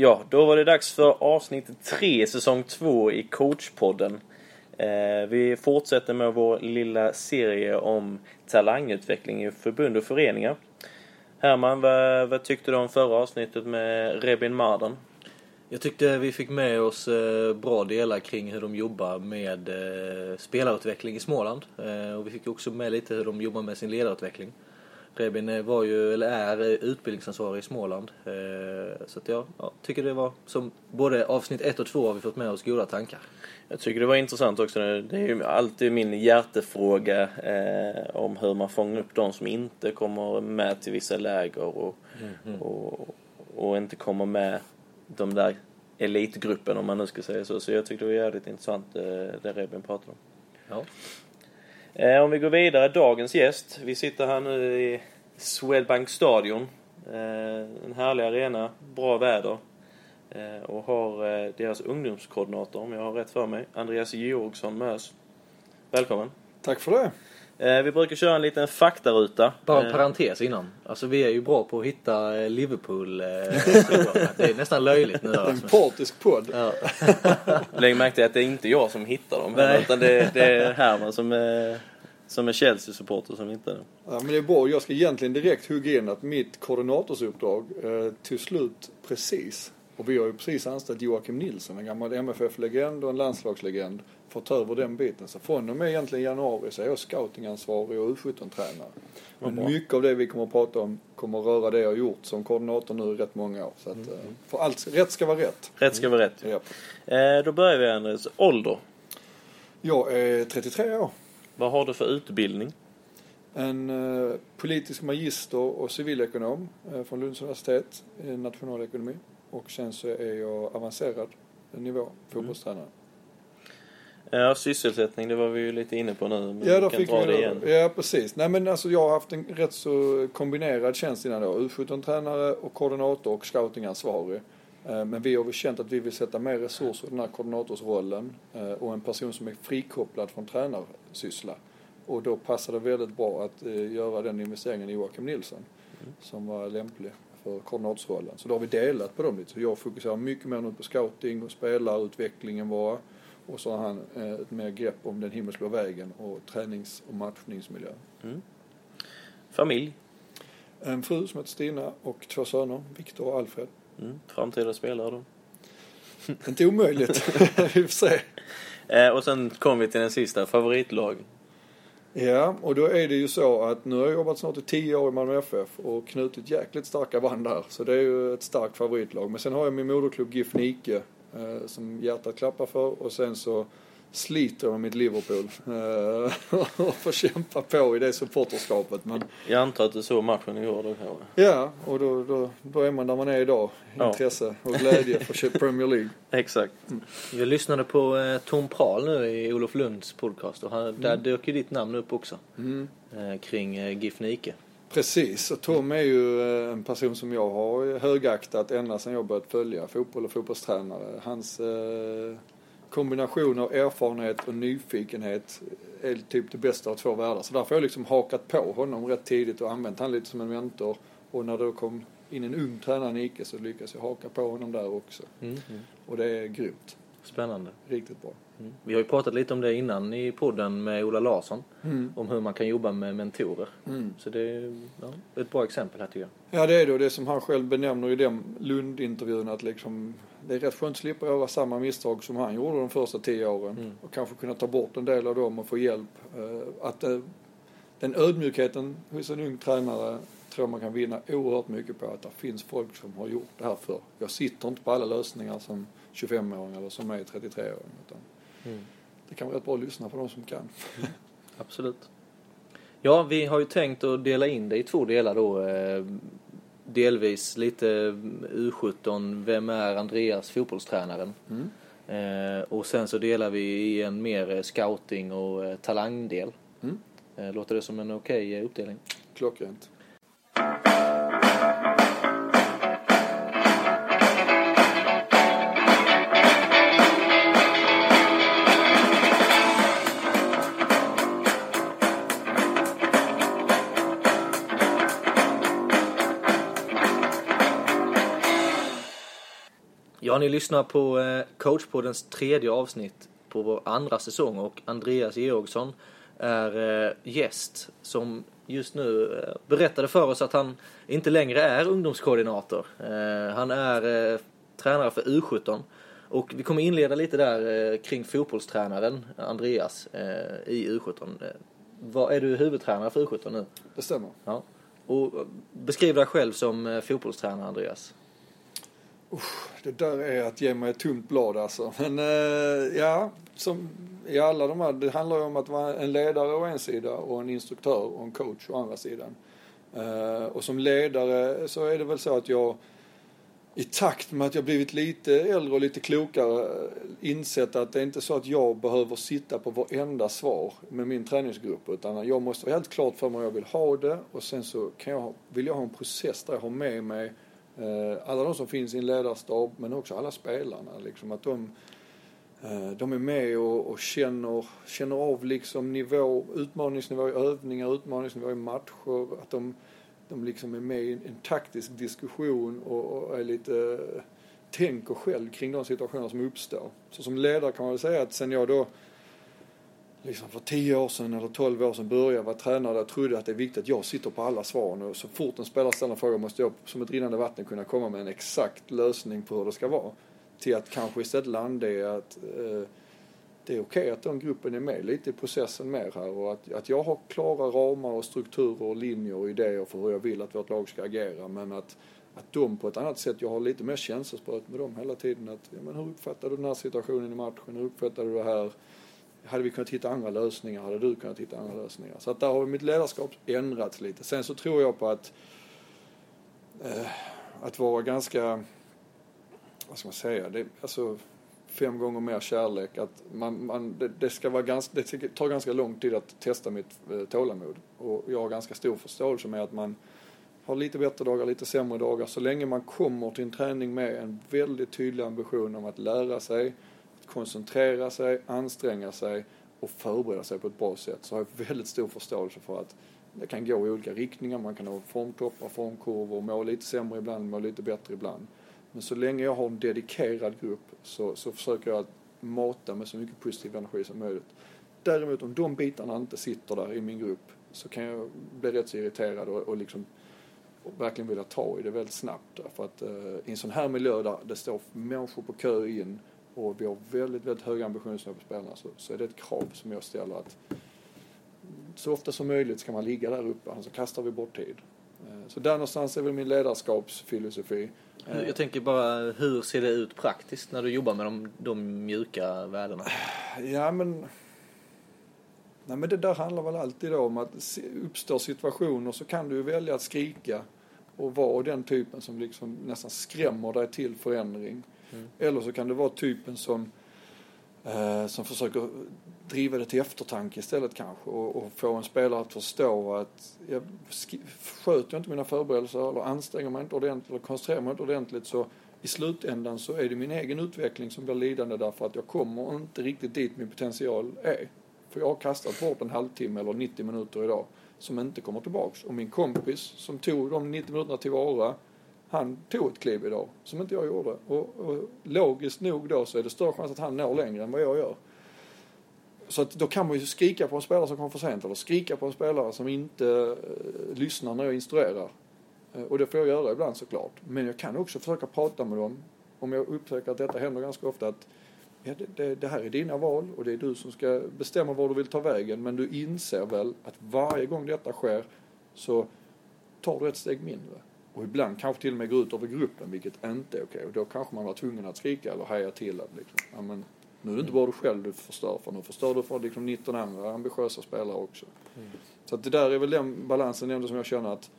Ja, då var det dags för avsnitt 3, säsong 2 i coachpodden. Eh, vi fortsätter med vår lilla serie om talangutveckling i förbund och föreningar. Herman, vad, vad tyckte du om förra avsnittet med Rebin Marden? Jag tyckte vi fick med oss eh, bra delar kring hur de jobbar med eh, spelarutveckling i Småland. Eh, och vi fick också med lite hur de jobbar med sin ledarutveckling. Rebin var ju, eller är, utbildningsansvarig i Småland. Så att jag ja, tycker det var, som både avsnitt 1 och 2 har vi fått med oss goda tankar. Jag tycker det var intressant också. Det är ju alltid min hjärtefråga eh, om hur man fångar upp de som inte kommer med till vissa läger och, mm. och, och inte kommer med de där elitgruppen om man nu ska säga så. Så jag tyckte det var jävligt intressant eh, det Rebin pratade om. Ja. Eh, om vi går vidare, dagens gäst. Vi sitter här nu i Swedbank Stadion. Eh, en härlig arena, bra väder. Eh, och har eh, deras ungdomskoordinator, om jag har rätt för mig, Andreas Georgsson med oss. Välkommen! Tack för det! Eh, vi brukar köra en liten faktaruta. Bara en eh, parentes innan. Alltså vi är ju bra på att hitta eh, Liverpool. det är nästan löjligt nu. En partisk podd. Ja. Lägg märke till att det är inte jag som hittar dem. Nej. Utan det, det är Herman som är, som är Chelsea-supporter som hittar dem. Ja, men det är bra. Jag ska egentligen direkt hugga in att mitt koordinatorsuppdrag eh, tog slut precis. Och vi har ju precis anställt Joakim Nilsson, en gammal MFF-legend och en landslagslegend fått över den biten. Så från och med egentligen januari så är jag scoutingansvarig och U17-tränare. Men mycket av det vi kommer att prata om kommer att röra det jag har gjort som koordinator nu i rätt många år. Så att, mm. Eh, för allt, rätt ska vara rätt. Rätt ska vara rätt. Mm. Ja. då börjar vi Andres. Ålder? Jag är 33 år. Vad har du för utbildning? En eh, politisk magister och civilekonom eh, från Lunds universitet, i nationalekonomi. Och sen så är jag avancerad nivå, fotbollstränare. Mm. Ja, sysselsättning, det var vi ju lite inne på nu. Men ja, då fick vi det igen. Ja, precis. Nej, men alltså jag har haft en rätt så kombinerad tjänst innan då. U17-tränare och koordinator och scoutingansvarig. Eh, men vi har väl känt att vi vill sätta mer resurser i den här koordinatorsrollen eh, och en person som är frikopplad från tränarsyssla. Och då passar det väldigt bra att eh, göra den investeringen i Joakim Nilsson mm. som var lämplig för koordinatorsrollen. Så då har vi delat på dem lite. Så jag fokuserar mycket mer nu på scouting och spelarutvecklingen bara. Och så har han eh, ett mer grepp om den himmelsblå vägen och tränings och matchningsmiljö. Mm. Familj? En fru som heter Stina och två söner, Viktor och Alfred. Mm. Framtida spelare då? Inte omöjligt, vi får se. Eh, och sen kom vi till den sista, favoritlag. Ja, och då är det ju så att nu har jag jobbat snart i tio år i Malmö FF och knutit jäkligt starka band där. Så det är ju ett starkt favoritlag. Men sen har jag min moderklubb GIF Nike eh, som hjärtat klappar för och sen så sliter jag mitt Liverpool eh, och får kämpa på i det supporterskapet. Men... Jag antar att du såg matchen igår då kanske? Ja, och då, då, då är man där man är idag. Intresse ja. och glädje för Premier League. Exakt. Mm. Jag lyssnade på eh, Tom Prahl nu i Olof Lunds podcast och han, mm. där dök ju ditt namn upp också. Mm. Kring eh, GIF Nike. Precis, och Tom är ju eh, en person som jag har högaktat ända sedan jag börjat följa fotboll och fotbollstränare. Hans eh, kombination av erfarenhet och nyfikenhet är typ det bästa av två världar. Så därför har jag liksom hakat på honom rätt tidigt och använt han lite som en mentor. Och när det kom in en ung tränare Nike så lyckades jag haka på honom där också. Mm, mm. Och det är grymt. Spännande. Riktigt bra. Mm. Vi har ju pratat lite om det innan i podden med Ola Larsson. Mm. Om hur man kan jobba med mentorer. Mm. Så det är ja, ett bra exempel här tycker jag. Ja det är det och det som han själv benämner i den Lund-intervjun att liksom det är rätt skönt att slippa göra samma misstag som han gjorde de första tio åren. Mm. Och kanske kunna ta bort en del av dem och få hjälp. Eh, att eh, den ödmjukheten hos en ung tränare tror man kan vinna oerhört mycket på att det finns folk som har gjort det här förr. Jag sitter inte på alla lösningar som 25-åring eller som är 33-åring. Utan mm. Det kan vara rätt bra att lyssna på de som kan. Mm. Absolut. Ja, vi har ju tänkt att dela in det i två delar då. Eh, delvis lite U17, vem är Andreas fotbollstränaren? Mm. Eh, och sen så delar vi i en mer scouting och talangdel. Mm. låter det som en okej okay uppdelning? Klockrent. Ja, ni lyssnar på eh, Coachpoddens tredje avsnitt på vår andra säsong och Andreas Georgsson är eh, gäst som just nu eh, berättade för oss att han inte längre är ungdomskoordinator. Han är tränare för U17 och vi kommer inleda lite där kring fotbollstränaren Andreas i U17. Vad Är du huvudtränare för U17 nu? Det stämmer. Ja. Och beskriv dig själv som fotbollstränare Andreas. Usch, det där är att ge mig ett tomt blad alltså. Men eh, ja, som i alla de här, det handlar ju om att vara en ledare å en sida och en instruktör och en coach å andra sidan. Eh, och som ledare så är det väl så att jag i takt med att jag blivit lite äldre och lite klokare insett att det är inte så att jag behöver sitta på varenda svar med min träningsgrupp utan jag måste vara helt klart för mig hur jag vill ha det och sen så kan jag, vill jag ha en process där jag har med mig Eh, alla de som finns i en ledarstab men också alla spelarna. Liksom att de, eh, de är med och, och, känner, känner av liksom nivå, utmaningsnivå i övningar, utmaningsnivå i matcher. Att de, de liksom är med i en, en taktisk diskussion och, och är lite eh, tänker själv kring de situationer som uppstår. Så som ledare kan man väl säga att sen jag då liksom för 10 år sedan eller 12 år sedan började vara tränare där jag trodde att det är viktigt att jag sitter på alla svaren och så fort en spelare ställer en fråga måste jag som ett rinnande vatten kunna komma med en exakt lösning på hur det ska vara. Till att kanske istället landa i att eh, det är okej okay att den gruppen är med lite i processen mer här och att, att jag har klara ramar och strukturer och linjer och idéer för hur jag vill att vårt lag ska agera men att att de på ett annat sätt, jag har lite mer känselspröt med dem hela tiden. Att, ja, men hur uppfattar du den här situationen i matchen? Hur uppfattar du det här? Hade vi kunnat hitta andra lösningar, hade du kunnat hitta andra lösningar. Så att där har mitt ledarskap ändrats lite. Sen så tror jag på att, eh, att vara ganska, vad ska man säga, det, alltså fem gånger mer kärlek. Att man, man, det, det, ska vara ganska, det tar ganska lång tid att testa mitt eh, tålamod. Och jag har ganska stor förståelse med att man har lite bättre dagar, lite sämre dagar. Så länge man kommer till en träning med en väldigt tydlig ambition om att lära sig, koncentrera sig, anstränga sig och förbereda sig på ett bra sätt så har jag väldigt stor förståelse för att det kan gå i olika riktningar. Man kan ha formtoppar, formkurvor, må lite sämre ibland, må lite bättre ibland. Men så länge jag har en dedikerad grupp så, så försöker jag att mata med så mycket positiv energi som möjligt. Däremot om de bitarna inte sitter där i min grupp så kan jag bli rätt så irriterad och, och liksom och verkligen vilja ta i det väldigt snabbt. Därför att eh, i en sån här miljö där det står människor på kö in och vi har väldigt, väldigt höga ambitionsnivå på spelarna så, så är det ett krav som jag ställer att så ofta som möjligt ska man ligga där uppe, annars kastar vi bort tid. Eh, så där någonstans är väl min ledarskapsfilosofi. Jag tänker bara, hur ser det ut praktiskt när du jobbar med de, de mjuka värdena? Ja men... Nej men det där handlar väl alltid om att uppstår situationer så kan du välja att skrika och vara den typen som liksom nästan skrämmer dig till förändring. Mm. Eller så kan det vara typen som, eh, som försöker driva det till eftertanke istället kanske och, och få en spelare att förstå att jag sköter jag inte mina förberedelser eller anstränger mig inte ordentligt eller koncentrerar mig inte ordentligt så i slutändan så är det min egen utveckling som blir lidande därför att jag kommer inte riktigt dit min potential är. För jag har kastat bort en halvtimme eller 90 minuter idag som inte kommer tillbaks. Och min kompis som tog de 90 minuterna tillvara han tog ett kliv idag som inte jag gjorde. Och, och logiskt nog då så är det större chans att han når längre än vad jag gör. Så att då kan man ju skrika på en spelare som kommer för sent eller skrika på en spelare som inte eh, lyssnar när jag instruerar. Eh, och det får jag göra ibland såklart. Men jag kan också försöka prata med dem om jag upptäcker att detta händer ganska ofta att ja, det, det, det, här är dina val och det är du som ska bestämma var du vill ta vägen men du inser väl att varje gång detta sker så tar du ett steg mindre. Och ibland kanske till och med gå ut över gruppen, vilket inte är okej. Och då kanske man var tvungen att skrika eller heja till. Liksom. Ja, men nu är det inte bara du själv du förstör för, nu förstör du för liksom 19 andra ambitiösa spelare också. Mm. Så att det där är väl den balansen ändå som jag känner att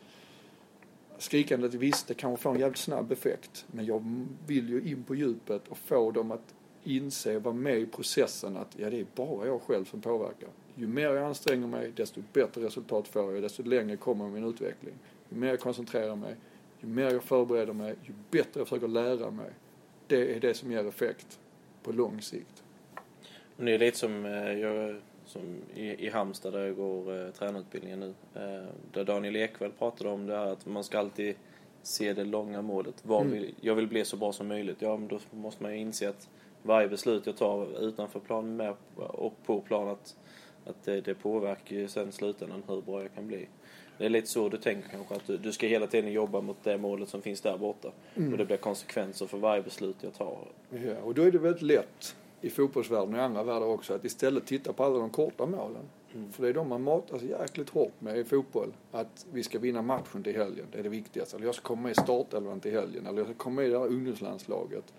skrikandet, visst det kanske får en jävligt snabb effekt. Men jag vill ju in på djupet och få dem att inse, vara med i processen att ja, det är bara jag själv som påverkar. Ju mer jag anstränger mig, desto bättre resultat får jag, desto längre kommer min utveckling. Ju mer jag koncentrerar mig, ju mer jag förbereder mig, ju bättre jag försöker lära mig. Det är det som ger effekt på lång sikt. Men det är lite som, eh, jag, som i, i Halmstad där jag går eh, tränarutbildningen nu. Eh, där Daniel Ekvall pratade om det här att man ska alltid se det långa målet. Vad Mm. vill, jag vill bli så bra som möjligt. Ja, men då måste man ju inse att varje beslut jag tar utanför plan med och på plan att, att det, det påverkar ju sen slutändan hur bra jag kan bli. Det är lite så du tänker kanske, att du, du ska hela tiden jobba mot det målet som finns där borta. Mm. Och det blir konsekvenser för varje beslut jag tar. Ja, och då är det väldigt lätt i fotbollsvärlden och i andra världar också att istället titta på alla de korta målen. Mm. För det är de man matas jäkligt hårt med i fotboll. Att vi ska vinna matchen till helgen, det är det viktigaste. Eller jag ska komma med i startelvan till helgen. Eller jag ska komma med i det här ungdomslandslaget.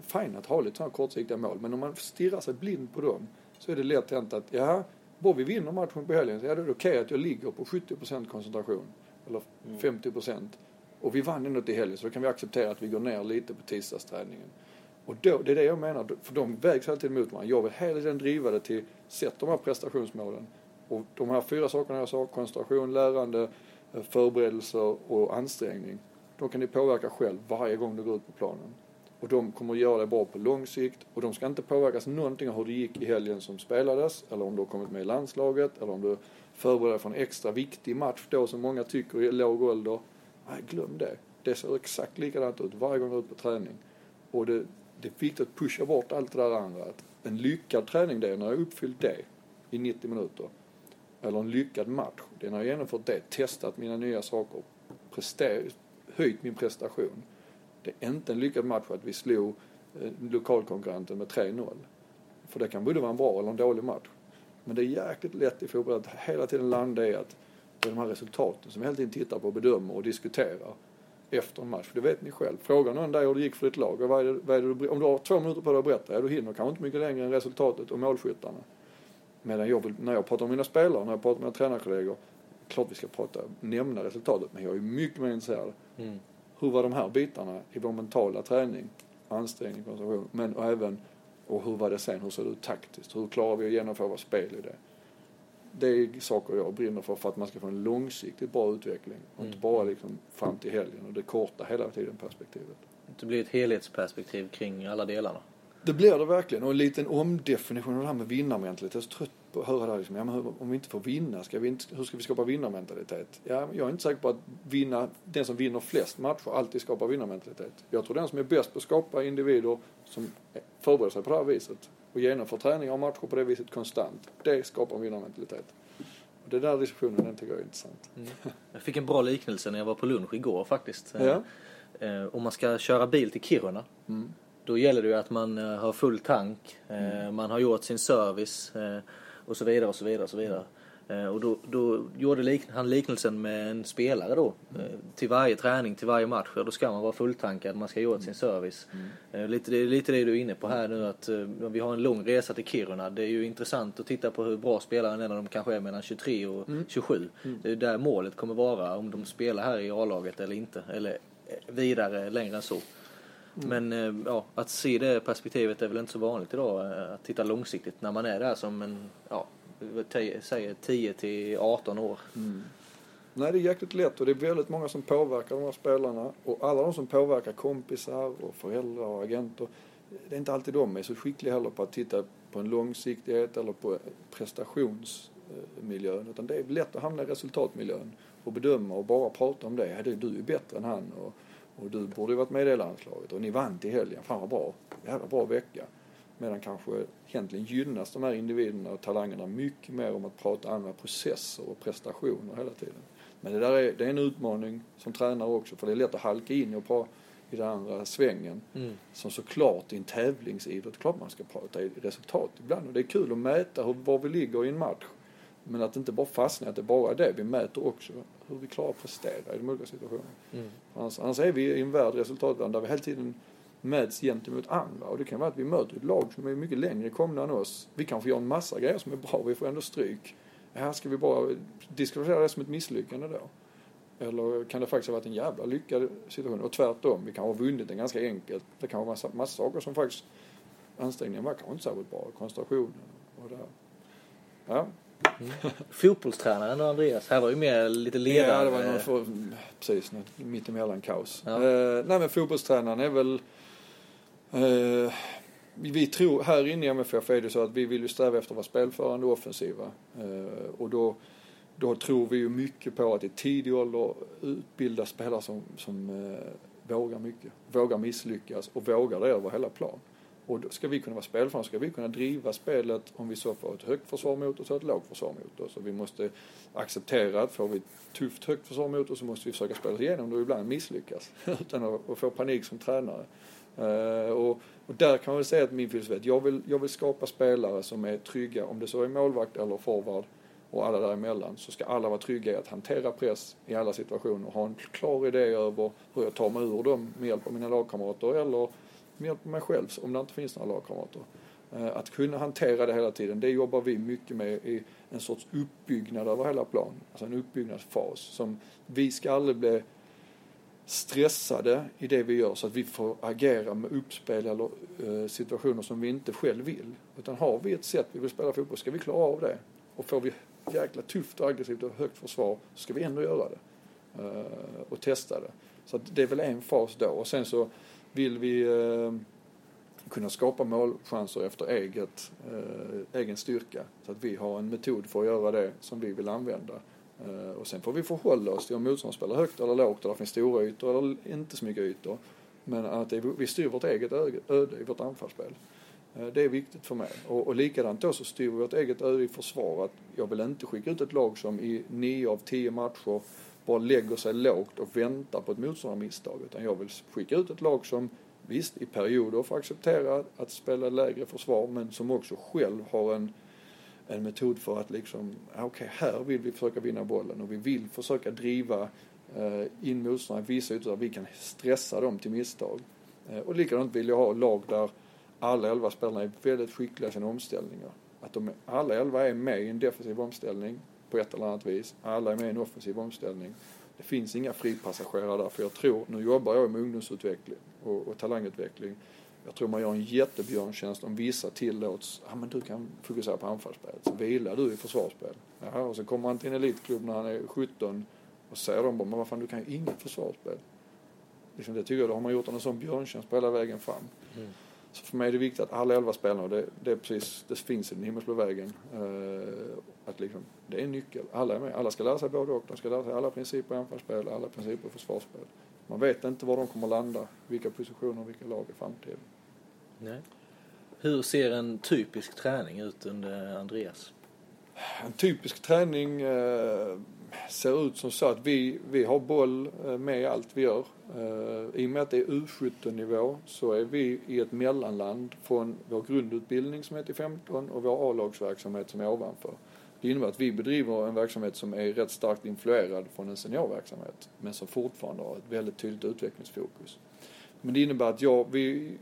Fine att ha lite sådana kortsiktiga mål, men om man stirrar sig blind på dem så är det lätt hänt att, ja, bara vi vinner matchen på helgen så är det okej att jag ligger på 70% koncentration. Eller Mm. 50%. Och vi vann ändå till helgen så då kan vi acceptera att vi går ner lite på tisdagsträningen. Och då, det är det jag menar, för de vägs tiden mot varandra. Jag vill hela tiden driva det till, sätt de här prestationsmålen. Och de här fyra sakerna jag sa, koncentration, lärande, eh, förberedelser och ansträngning. De kan du påverka själv varje gång du går ut på planen. Och de kommer att göra det bra på lång sikt och de ska inte påverkas någonting av hur det gick i helgen som spelades eller om du har kommit med i landslaget eller om du förbereder dig för en extra viktig match då som många tycker i låg ålder. Nej, glöm det. Det ser exakt likadant ut varje gång du är ute på träning. Och det, det är viktigt att pusha bort allt det där andra. Att en lyckad träning det är när jag uppfyllt det i 90 minuter. Eller en lyckad match, det är när jag genomfört det, testat mina nya saker, prester, höjt min prestation. Det är inte en lyckad match att vi slog eh, lokalkonkurrenten med 3-0. För det kan både vara en bra eller en dålig match. Men det är jäkligt lätt i fotboll att hela tiden landa i att det är de här resultaten som vi hela tiden tittar på, bedömer och diskuterar efter en match. För det vet ni själv. Fråga någon där hur det gick för ditt lag. Och vad är det, vad är det du, om du har två minuter på dig att berätta, ja, du hinner kanske inte mycket längre än resultatet och målskyttarna. Medan jag när jag pratar om mina spelare, när jag pratar med mina tränarkollegor, klart vi ska prata, nämna resultatet, men jag är mycket mer intresserad. Mm. Hur var de här bitarna i vår mentala träning, ansträngning, koncentration, men och även och hur var det sen, hur ser det ut taktiskt, hur klarar vi att genomföra vårt spel i det? Det är saker jag brinner för, för att man ska få en långsiktigt bra utveckling och inte Mm. bara liksom fram till helgen och det korta hela tiden perspektivet. Det blir ett helhetsperspektiv kring alla delarna. Det blir det verkligen. Och en liten omdefinition av det här med vinnarmentalitet. Jag är så trött höra det här. Liksom, ja, men om vi inte får vinna, ska vi inte, hur ska vi skapa vinnarmentalitet? Ja, jag är inte säker på att vinna, den som vinner flest matcher alltid skapar vinnarmentalitet. Jag tror den som är bäst på att skapa individer som förbereder sig på det här viset och genomför träningar och matcher på det viset konstant. Det skapar vinnarmentalitet. Och det där diskussionen, den tycker jag är intressant. Jag fick en bra liknelse när jag var på lunch igår faktiskt. Ja. Eh, Om man ska köra bil till Kiruna Mm. Då gäller det ju att man eh, har full tank, eh, man har gjort sin service eh, och så vidare och så vidare och så vidare. Eh, Och då, då gjorde lik, han liknelsen med en spelare då. Eh, Till varje träning, till varje match, ja, då ska man vara fulltankad, man ska ha gjort sin service. Eh, Lite, det är lite det du är inne på här nu att vi har en lång resa till Kiruna. Det är ju intressant att titta på hur bra spelaren är när de kanske är mellan 23 och 27. Det är där målet kommer vara, om de spelar här i A-laget eller inte. Eller vidare längre än så. Men eh, ja, att se det perspektivet är väl inte så vanligt idag. eh, Att titta långsiktigt när man är där som en, ja, säger 10 till 18 år. Nej, det är jäkligt lätt och det är väldigt många som påverkar de här spelarna. Och alla de som påverkar kompisar och föräldrar och agenter. Det är inte alltid de är så skickliga heller på att titta på en långsiktighet eller på prestationsmiljön. Utan det är lätt att hamna i resultatmiljön och bedöma och bara prata om det. Ja, du är bättre än han och, och du borde ju varit med i det landslaget och ni vann till helgen. Fan vad bra. Jävla bra vecka. Medan kanske egentligen gynnas de här individerna och talangerna mycket mer om att prata andra processer och prestationer hela tiden. Men det där är, det är en utmaning som tränare också för det är lätt att halka in och pra, i den andra svängen. Som såklart i en tävlingsidrott, klart man ska prata i resultat ibland och det är kul att mäta hur, var vi ligger i en match. Men att inte bara fastna att det bara är det, vi mäter också hur vi klarar att prestera i de olika situationerna. Mm. Annars, annars är vi i en värld, resultatvärld, där vi hela tiden mäts gentemot andra. Och det kan vara att vi möter ett lag som är mycket längre komna än oss. Vi kanske gör en massa grejer som är bra, vi får ändå stryk. Här ska vi bara diskvalificera det som ett misslyckande då? Eller kan det faktiskt ha varit en jävla lyckad situation? Och tvärtom, vi kan ha vunnit den ganska enkelt. Det kan vara massa, massa saker som faktiskt ansträngningen var kanske inte särskilt bra. Koncentrationen och det här. Ja, Fotbollstränaren och Andreas, här var ju mer lite ledare. Ja, det var någon för, precis, mittemellan kaos. Ja. Eh, nej men fotbollstränaren är väl eh, vi vi tror, här inne i MFF är det så att vi vill ju sträva efter att vara spelförande och offensiva. Eh, och då då tror vi ju mycket på att i tidig ålder utbilda spelare som, som eh, vågar mycket, vågar misslyckas och vågar det över hela plan. Och då ska vi kunna vara spelförande ska vi kunna driva spelet om vi så får ett högt försvar mot oss och ett lågt försvar mot oss. Så vi måste acceptera att får vi ett tufft högt försvar mot oss så måste vi försöka spela oss igenom det och ibland misslyckas utan att, få panik som tränare. Uh, och, och, där kan man väl säga att min filosofi är att jag vill, jag vill skapa spelare som är trygga, om det så är målvakt eller forward och alla däremellan, så ska alla vara trygga i att hantera press i alla situationer, och ha en klar idé över hur jag tar mig ur dem med hjälp av mina lagkamrater eller med hjälp av mig själv om det inte finns några lagkamrater. Eh, att kunna hantera det hela tiden, det jobbar vi mycket med i en sorts uppbyggnad över hela planen. alltså en uppbyggnadsfas som vi ska aldrig bli stressade i det vi gör så att vi får agera med uppspel eller eh, situationer som vi inte själv vill. Utan har vi ett sätt vi vill spela fotboll ska vi klara av det. Och får vi jäkla tufft och aggressivt och högt försvar så ska vi ändå göra det. Eh, och testa det. Så det är väl en fas då. Och sen så vill vi eh, kunna skapa målchanser efter eget, eh, egen styrka. Så att vi har en metod för att göra det som vi vill använda. Eh, och sen får vi förhålla oss till om motståndaren spelar högt eller lågt, eller det finns stora ytor eller inte så mycket ytor. Men att vi styr vårt eget öde i vårt anfallsspel. Det är viktigt för mig. Och, och likadant då så styr vi vårt eget öde i försvar. Att jag vill inte skicka ut ett lag som i nio av tio matcher bara lägger sig lågt och väntar på ett motståndarmisstag. Utan jag vill skicka ut ett lag som visst i perioder får acceptera att spela lägre försvar men som också själv har en en metod för att liksom, okej okay, här vill vi försöka vinna bollen och vi vill försöka driva eh, in motståndarna i vissa ytor där vi kan stressa dem till misstag. Eh, och likadant vill jag ha lag där alla elva spelarna är väldigt skickliga i sina omställningar. Att de, alla elva är med i en defensiv omställning på ett eller annat vis. Alla är med i en offensiv omställning. Det finns inga fripassagerare där för jag tror, nu jobbar jag med ungdomsutveckling och, och talangutveckling jag tror man gör en jättebjörntjänst om vissa tillåts, ja men du kan fokusera på anfallsspelet, så vilar du i försvarsspel. Ja, och så kommer han till en elitklubb när han är 17 och säger de bara, men vad fan du kan ju inget försvarsspel. Liksom det tycker jag, då har man gjort en sån björntjänst på hela vägen fram. Mm. Så för mig är det viktigt att alla elva spelarna, det, det är precis, det finns i den himmelsblå vägen. Uh, att liksom, det är en nyckel. Alla är med. Alla ska lära sig både och. De ska lära sig alla principer i anfallsspel, alla principer i försvarsspel. Man vet inte var de kommer landa, vilka positioner, vilka lag i framtiden. Nej. Hur ser en typisk träning ut under Andreas? En typisk träning eh, ser ut som så att vi, vi har boll eh, med i allt vi gör. Eh, I och med att det är U17-nivå så är vi i ett mellanland från vår grundutbildning som är till 15 och vår A-lagsverksamhet som är ovanför. Det innebär att vi bedriver en verksamhet som är rätt starkt influerad från en seniorverksamhet men som fortfarande har ett väldigt tydligt utvecklingsfokus. Men det innebär att jag, vi,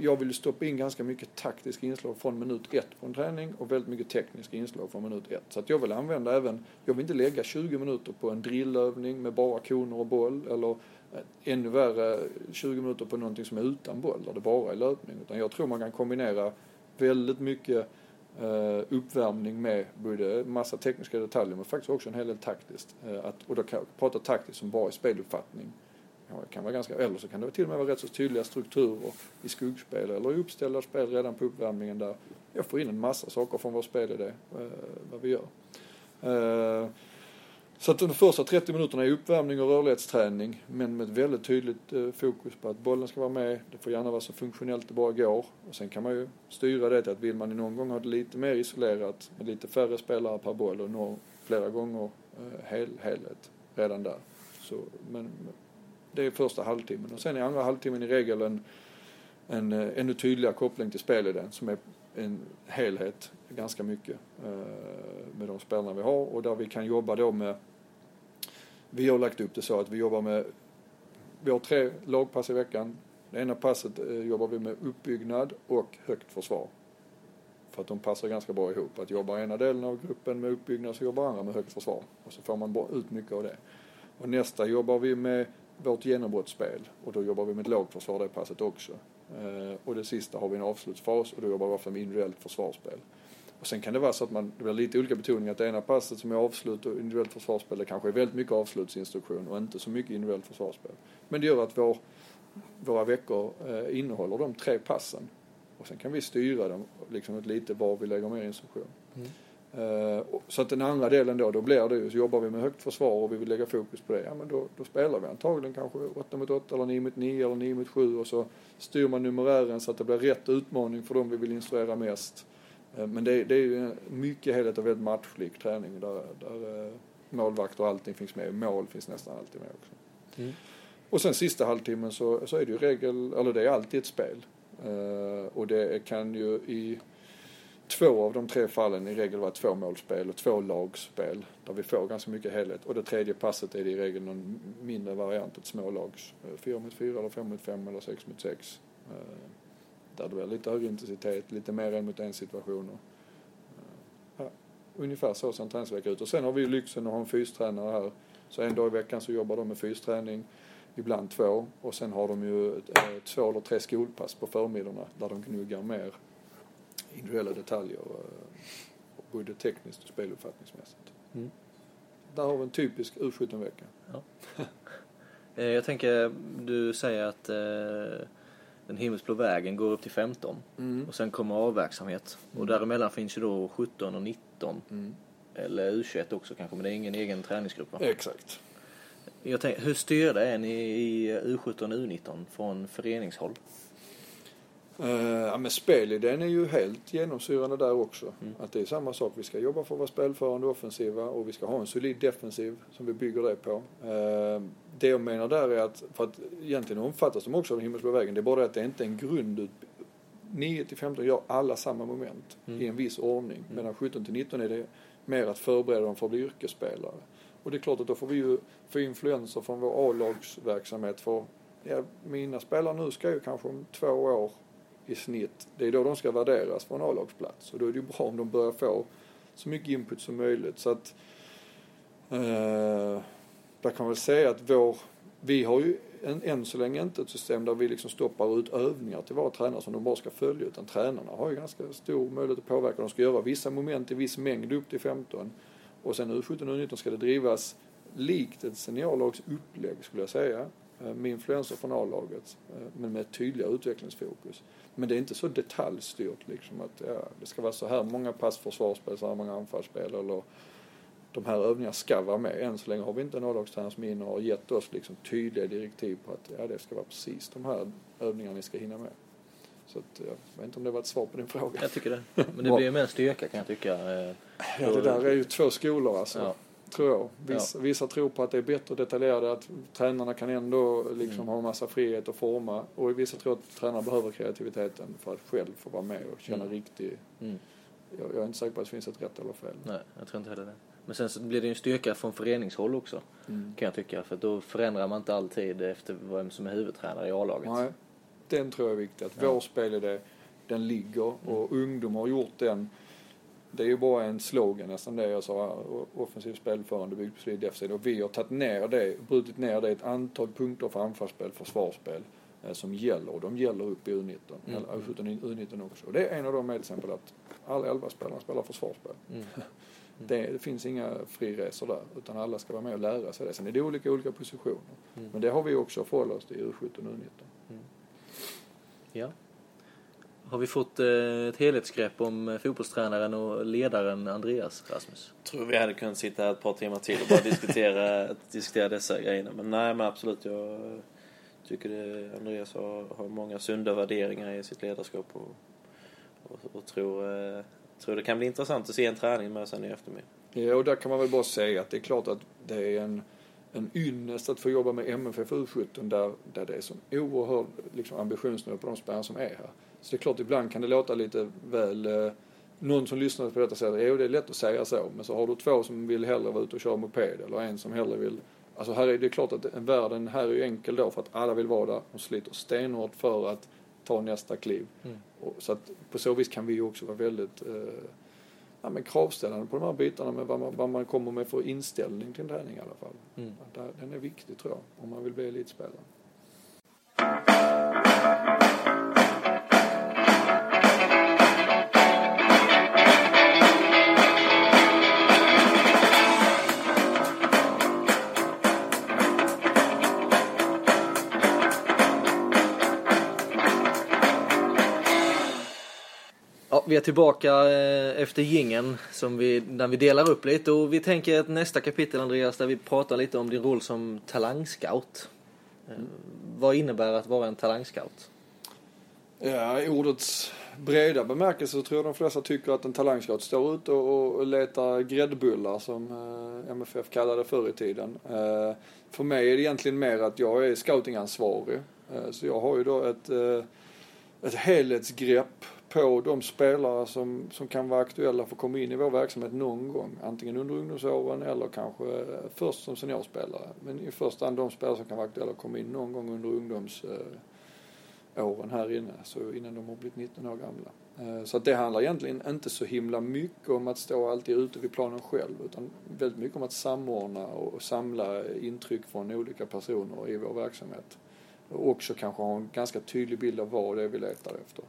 jag vill stoppa in ganska mycket taktiska inslag från minut ett på en träning och väldigt mycket tekniska inslag från minut ett. Så att jag vill använda även, jag vill inte lägga 20 minuter på en drillövning med bara koner och boll eller eh, ännu värre 20 minuter på någonting som är utan boll där det bara är löpning. Utan jag tror man kan kombinera väldigt mycket Uh, uppvärmning med både massa tekniska detaljer men faktiskt också en hel del taktiskt. Uh, att, och då kan jag prata taktiskt som bara är speluppfattning kan vara ganska, eller så kan det till och med vara rätt så tydliga strukturer i skuggspel eller i uppställda spel redan på uppvärmningen där jag får in en massa saker från vår spelidé, eh, vad vi gör. Eh, så att de första 30 minuterna är uppvärmning och rörlighetsträning men med ett väldigt tydligt eh, fokus på att bollen ska vara med. Det får gärna vara så funktionellt det bara går. Och sen kan man ju styra det till att vill man någon gång ha det lite mer isolerat med lite färre spelare per boll och nå flera gånger eh, hel, helhet redan där. Så, men det är första halvtimmen. Och sen är andra halvtimmen i regel en, en eh, ännu tydligare koppling till spelidén som är en helhet ganska mycket eh, med de spelarna vi har och där vi kan jobba då med vi har lagt upp det så att vi jobbar med vi har tre lagpass i veckan. Det ena passet eh, jobbar vi med uppbyggnad och högt försvar. För att de passar ganska bra ihop. Att jobba ena delen av gruppen med uppbyggnad så jobbar andra med högt försvar. Och så får man ut mycket av det. Och nästa jobbar vi med vårt genombrottsspel och då jobbar vi med ett lågförsvar det passet också. Eh, och det sista har vi en avslutsfas och då jobbar vi ofta med individuellt försvarsspel. Och sen kan det vara så att man, det blir lite olika betoning, att det ena passet som är avslut och individuellt försvarsspel, det kanske är väldigt mycket avslutsinstruktion och inte så mycket individuellt försvarsspel. Men det gör att vår, våra veckor eh, innehåller de tre passen. Och sen kan vi styra dem liksom lite var vi lägger mer instruktion. Mm. Eh, Så att den andra delen då, då blir det ju, så jobbar vi med högt försvar och vi vill lägga fokus på det, ja men då, då spelar vi antagligen kanske 8 mot 8 eller 9 mot 9 eller 9 mot 7 och så styr man numerären så att det blir rätt utmaning för dem vi vill instruera mest. Eh, Men det, det är ju mycket helhet och väldigt matchlik träning där, där eh, målvakter och allting finns med. Mål finns nästan alltid med också. Mm. Och sen sista halvtimmen så, så är det ju regel, eller det är alltid ett spel. Och det kan ju i två av de tre fallen i regel vara två målspel och två lagspel där vi får ganska mycket helhet. Och det tredje passet är det i regel någon mindre variant, ett smålags. Eh, fyra mot fyra eller fem mot fem eller sex mot sex. Eh, där det blir lite högre intensitet, lite mer en mot en situationer. Eh, ja, ungefär så ser en träningsvecka ut. Och sen har vi ju lyxen att ha en fystränare här. Så en dag i veckan så jobbar de med fysträning, ibland två. Och sen har de ju två eller tre skolpass på förmiddagarna där de gnuggar mer individuella detaljer, både tekniskt och speluppfattningsmässigt. Mm. Där har vi en typisk U17-vecka. Eh, Jag tänker, du säger att eh, den himmelsblå vägen går upp till 15 och sen kommer A-verksamhet. Och däremellan finns ju då 17 och 19. Mm. Eller U21 också kanske, men det är ingen egen träningsgrupp va? Exakt. Jag tänker, hur styrda är ni i U17 och U19 från föreningshåll? Uh, ja, men spelidén är ju helt genomsyrande där också. Mm. Att det är samma sak. Vi ska jobba för att vara spelförande och offensiva och vi ska ha en solid defensiv som vi bygger det på. Uh, det jag menar där är att, för att egentligen omfattas de också av den himmelsblå vägen. Det är bara det att det inte är en grund 9 till 15 gör alla samma moment Mm. i en viss ordning. Medan 17 till 19 är det mer att förbereda dem för att bli yrkesspelare. Och det är klart att då får vi ju få influenser från vår A-lagsverksamhet. För ja, mina spelare nu ska ju kanske om två år i snitt, det är då de ska värderas för en A-lagsplats. Och då är det ju bra om de börjar få så mycket input som möjligt. Så att, eh, där kan man väl säga att vår, vi har ju än, än så länge inte ett system där vi liksom stoppar ut övningar till våra tränare som de bara ska följa. Utan tränarna har ju ganska stor möjlighet att påverka. De ska göra vissa moment i viss mängd upp till 15. Och sen U17 och U19 ska det drivas likt ett seniorlags upplägg skulle jag säga eh, Med influenser från A-laget. eh, Men med tydliga utvecklingsfokus. Men det är inte så detaljstyrt liksom att ja, det ska vara så här många pass försvarsspel, så här många anfallsspel eller de här övningarna ska vara med. Än så länge har vi inte en A-lagstränare som inne och har gett oss liksom tydliga direktiv på att ja, det ska vara precis de här övningarna ni ska hinna med. Så att, jag vet inte om det var ett svar på din fråga. Jag tycker det. Men det blir ju mer styrka kan jag tycka. eh, Ja, det där är ju två skolor alltså. Ja. Tror jag. Vissa, vissa tror på att det är bättre detaljerade, att tränarna kan ändå liksom Mm. ha en massa frihet att forma. Och vissa tror att tränarna behöver kreativiteten för att själv få vara med och känna Mm. riktig... Mm. Jag, jag är inte säker på att det finns ett rätt eller fel. Nej, jag tror inte heller det. Men sen så blir det ju en styrka från föreningshåll också. Mm. Kan jag tycka. För då förändrar man inte alltid efter vem som är huvudtränare i A-laget. Nej, den tror jag är viktig. Att Ja. vår spelidé, den ligger och ungdom har gjort den. Det är ju bara en slogan nästan det jag sa, offensiv spelförande, byggt på solid defensiv. Och vi har tagit ner det, brutit ner det ett antal punkter för anfallsspel, försvarsspel eh, som gäller och de gäller upp i U19, Mm. eller U17 U19 också. Och det är en av dem är till exempel att alla elva spelarna spelar försvarsspel. Mm. Det, det finns inga friresor där utan alla ska vara med och lära sig det. Sen är det olika olika positioner. Mm. Men det har vi också att förhålla oss till i U17 och U19. Ja. Har vi fått eh, ett helhetsgrepp om eh, fotbollstränaren och ledaren Andreas Rasmus? tror vi hade kunnat sitta här ett par timmar till och bara diskutera, diskutera dessa grejerna. Men nej, men absolut. Jag tycker det, Andreas har, har många sunda värderingar i sitt ledarskap och, och, och tror, eh, tror det kan bli intressant att se en träning med sen i eftermiddag. Ja, och där kan man väl bara säga att det är klart att det är en, en ynnest att få jobba med MFF U17 där, där det är så oerhörd liksom, ambitionsnivå på de spelarna som är här. Så det är klart, ibland kan det låta lite väl... Eh, någon som lyssnar på detta säger jo det är lätt att säga så, men så har du två som vill hellre vara ute och köra moped eller en som hellre vill... Alltså här är det klart att en världen här är ju enkel då för att alla vill vara där och sliter stenhårt för att ta nästa kliv. Mm. Och, så att på så vis kan vi ju också vara väldigt eh, ja, men kravställande på de här bitarna med vad man, vad man kommer med för inställning till träning i alla fall. Mm. Den är viktig tror jag, om man vill bli elitspelare. Vi är tillbaka eh, efter gingen som vi, där vi delar upp lite och vi tänker att nästa kapitel Andreas där vi pratar lite om din roll som talangscout. Mm. Vad innebär att vara en talangscout? Ja, i ordets breda bemärkelse så tror jag de flesta tycker att en talangscout står ute och, och letar gräddbullar som eh, MFF kallade förr i tiden. Eh, för mig är det egentligen mer att jag är scoutingansvarig. Eh, så jag har ju då ett, eh, ett helhetsgrepp på de spelare som, som kan vara aktuella för att komma in i vår verksamhet någon gång. Antingen under ungdomsåren eller kanske först som seniorspelare. Men i första hand de spelare som kan vara aktuella att komma in någon gång under ungdomsåren här inne, så innan de har blivit 19 år gamla. Eh, så att det handlar egentligen inte så himla mycket om att stå alltid ute vid planen själv utan väldigt mycket om att samordna och samla intryck från olika personer i vår verksamhet. Och också kanske ha en ganska tydlig bild av vad det är vi letar efter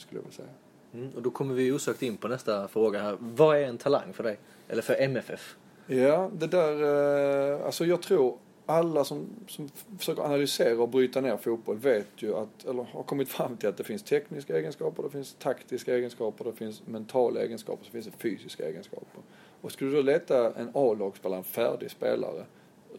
skulle jag vilja säga. Mm, och då kommer vi osökt in på nästa fråga här. Vad är en talang för dig? Eller för MFF? Ja, det där, eh, alltså jag tror alla som, som försöker analysera och bryta ner fotboll vet ju att, eller har kommit fram till att det finns tekniska egenskaper, det finns taktiska egenskaper, det finns mentala egenskaper, så finns det fysiska egenskaper. Och skulle du då leta en A-lagsspelare, en färdig spelare,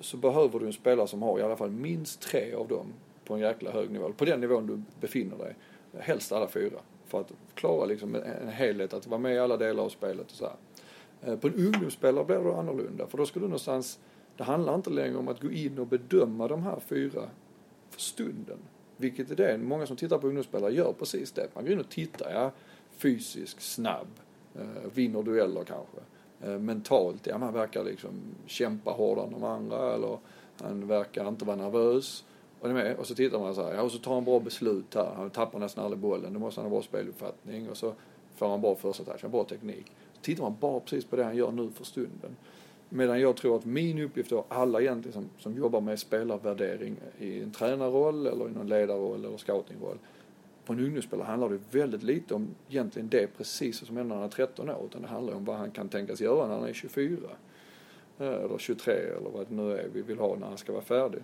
så behöver du en spelare som har i alla fall minst tre av dem på en jäkla hög nivå, på den nivån du befinner dig. Helst alla fyra för att klara liksom en helhet, att vara med i alla delar av spelet och så här. Eh, på en ungdomsspelare blir det annorlunda för då ska du någonstans, det handlar inte längre om att gå in och bedöma de här fyra för stunden. Vilket är det, många som tittar på ungdomsspelare gör precis det. Man går in och tittar, ja, fysisk, snabb, eh, vinner dueller kanske. Eh, mentalt, ja man verkar liksom kämpa hårdare än de andra eller han verkar inte vara nervös. Och, är med? och så tittar man så här, ja, och så tar han bra beslut här. Han tappar nästan aldrig bollen. Då måste han ha bra speluppfattning. Och så får han bra första touch, bra teknik. Så tittar man bara precis på det han gör nu för stunden. Medan jag tror att min uppgift och alla egentligen som, som jobbar med spelarvärdering i en tränarroll eller i någon ledarroll eller scoutingroll. På en ungdomsspelare handlar det väldigt lite om egentligen det precis som händer när han är 13 år. Utan det handlar om vad han kan tänkas göra när han är 24. Eh, eller 23 eller vad det nu är vi vill ha när han ska vara färdig.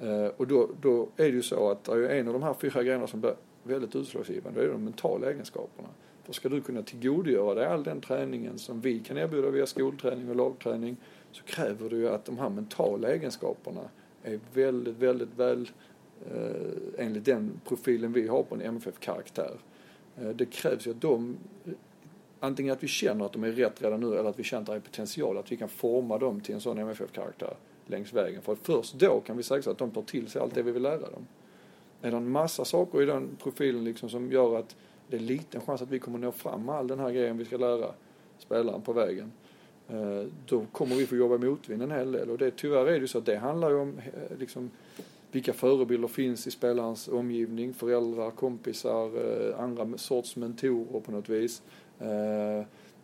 Eh, och då, då är det ju så att det är en av de här fyra grejerna som blir väldigt utslagsgivande, det är de mentala egenskaperna. För ska du kunna tillgodogöra dig all den träningen som vi kan erbjuda via skolträning och lagträning så kräver det ju att de här mentala egenskaperna är väldigt, väldigt väl eh, enligt den profilen vi har på en MFF-karaktär. Eh, det krävs ju att de antingen att vi känner att de är rätt redan nu eller att vi känner att det är potential, att vi kan forma dem till en sån MFF-karaktär längs vägen. För först då kan vi säkerställa att de tar till sig allt det vi vill lära dem. Är det en massa saker i den profilen liksom som gör att det är liten chans att vi kommer nå fram med all den här grejen vi ska lära spelaren på vägen. Eh, då kommer vi få jobba motvind en hel del och det, tyvärr är det ju så att det handlar ju om eh, liksom, vilka förebilder finns i spelarens omgivning, föräldrar, kompisar, eh, andra sorts mentorer på något vis.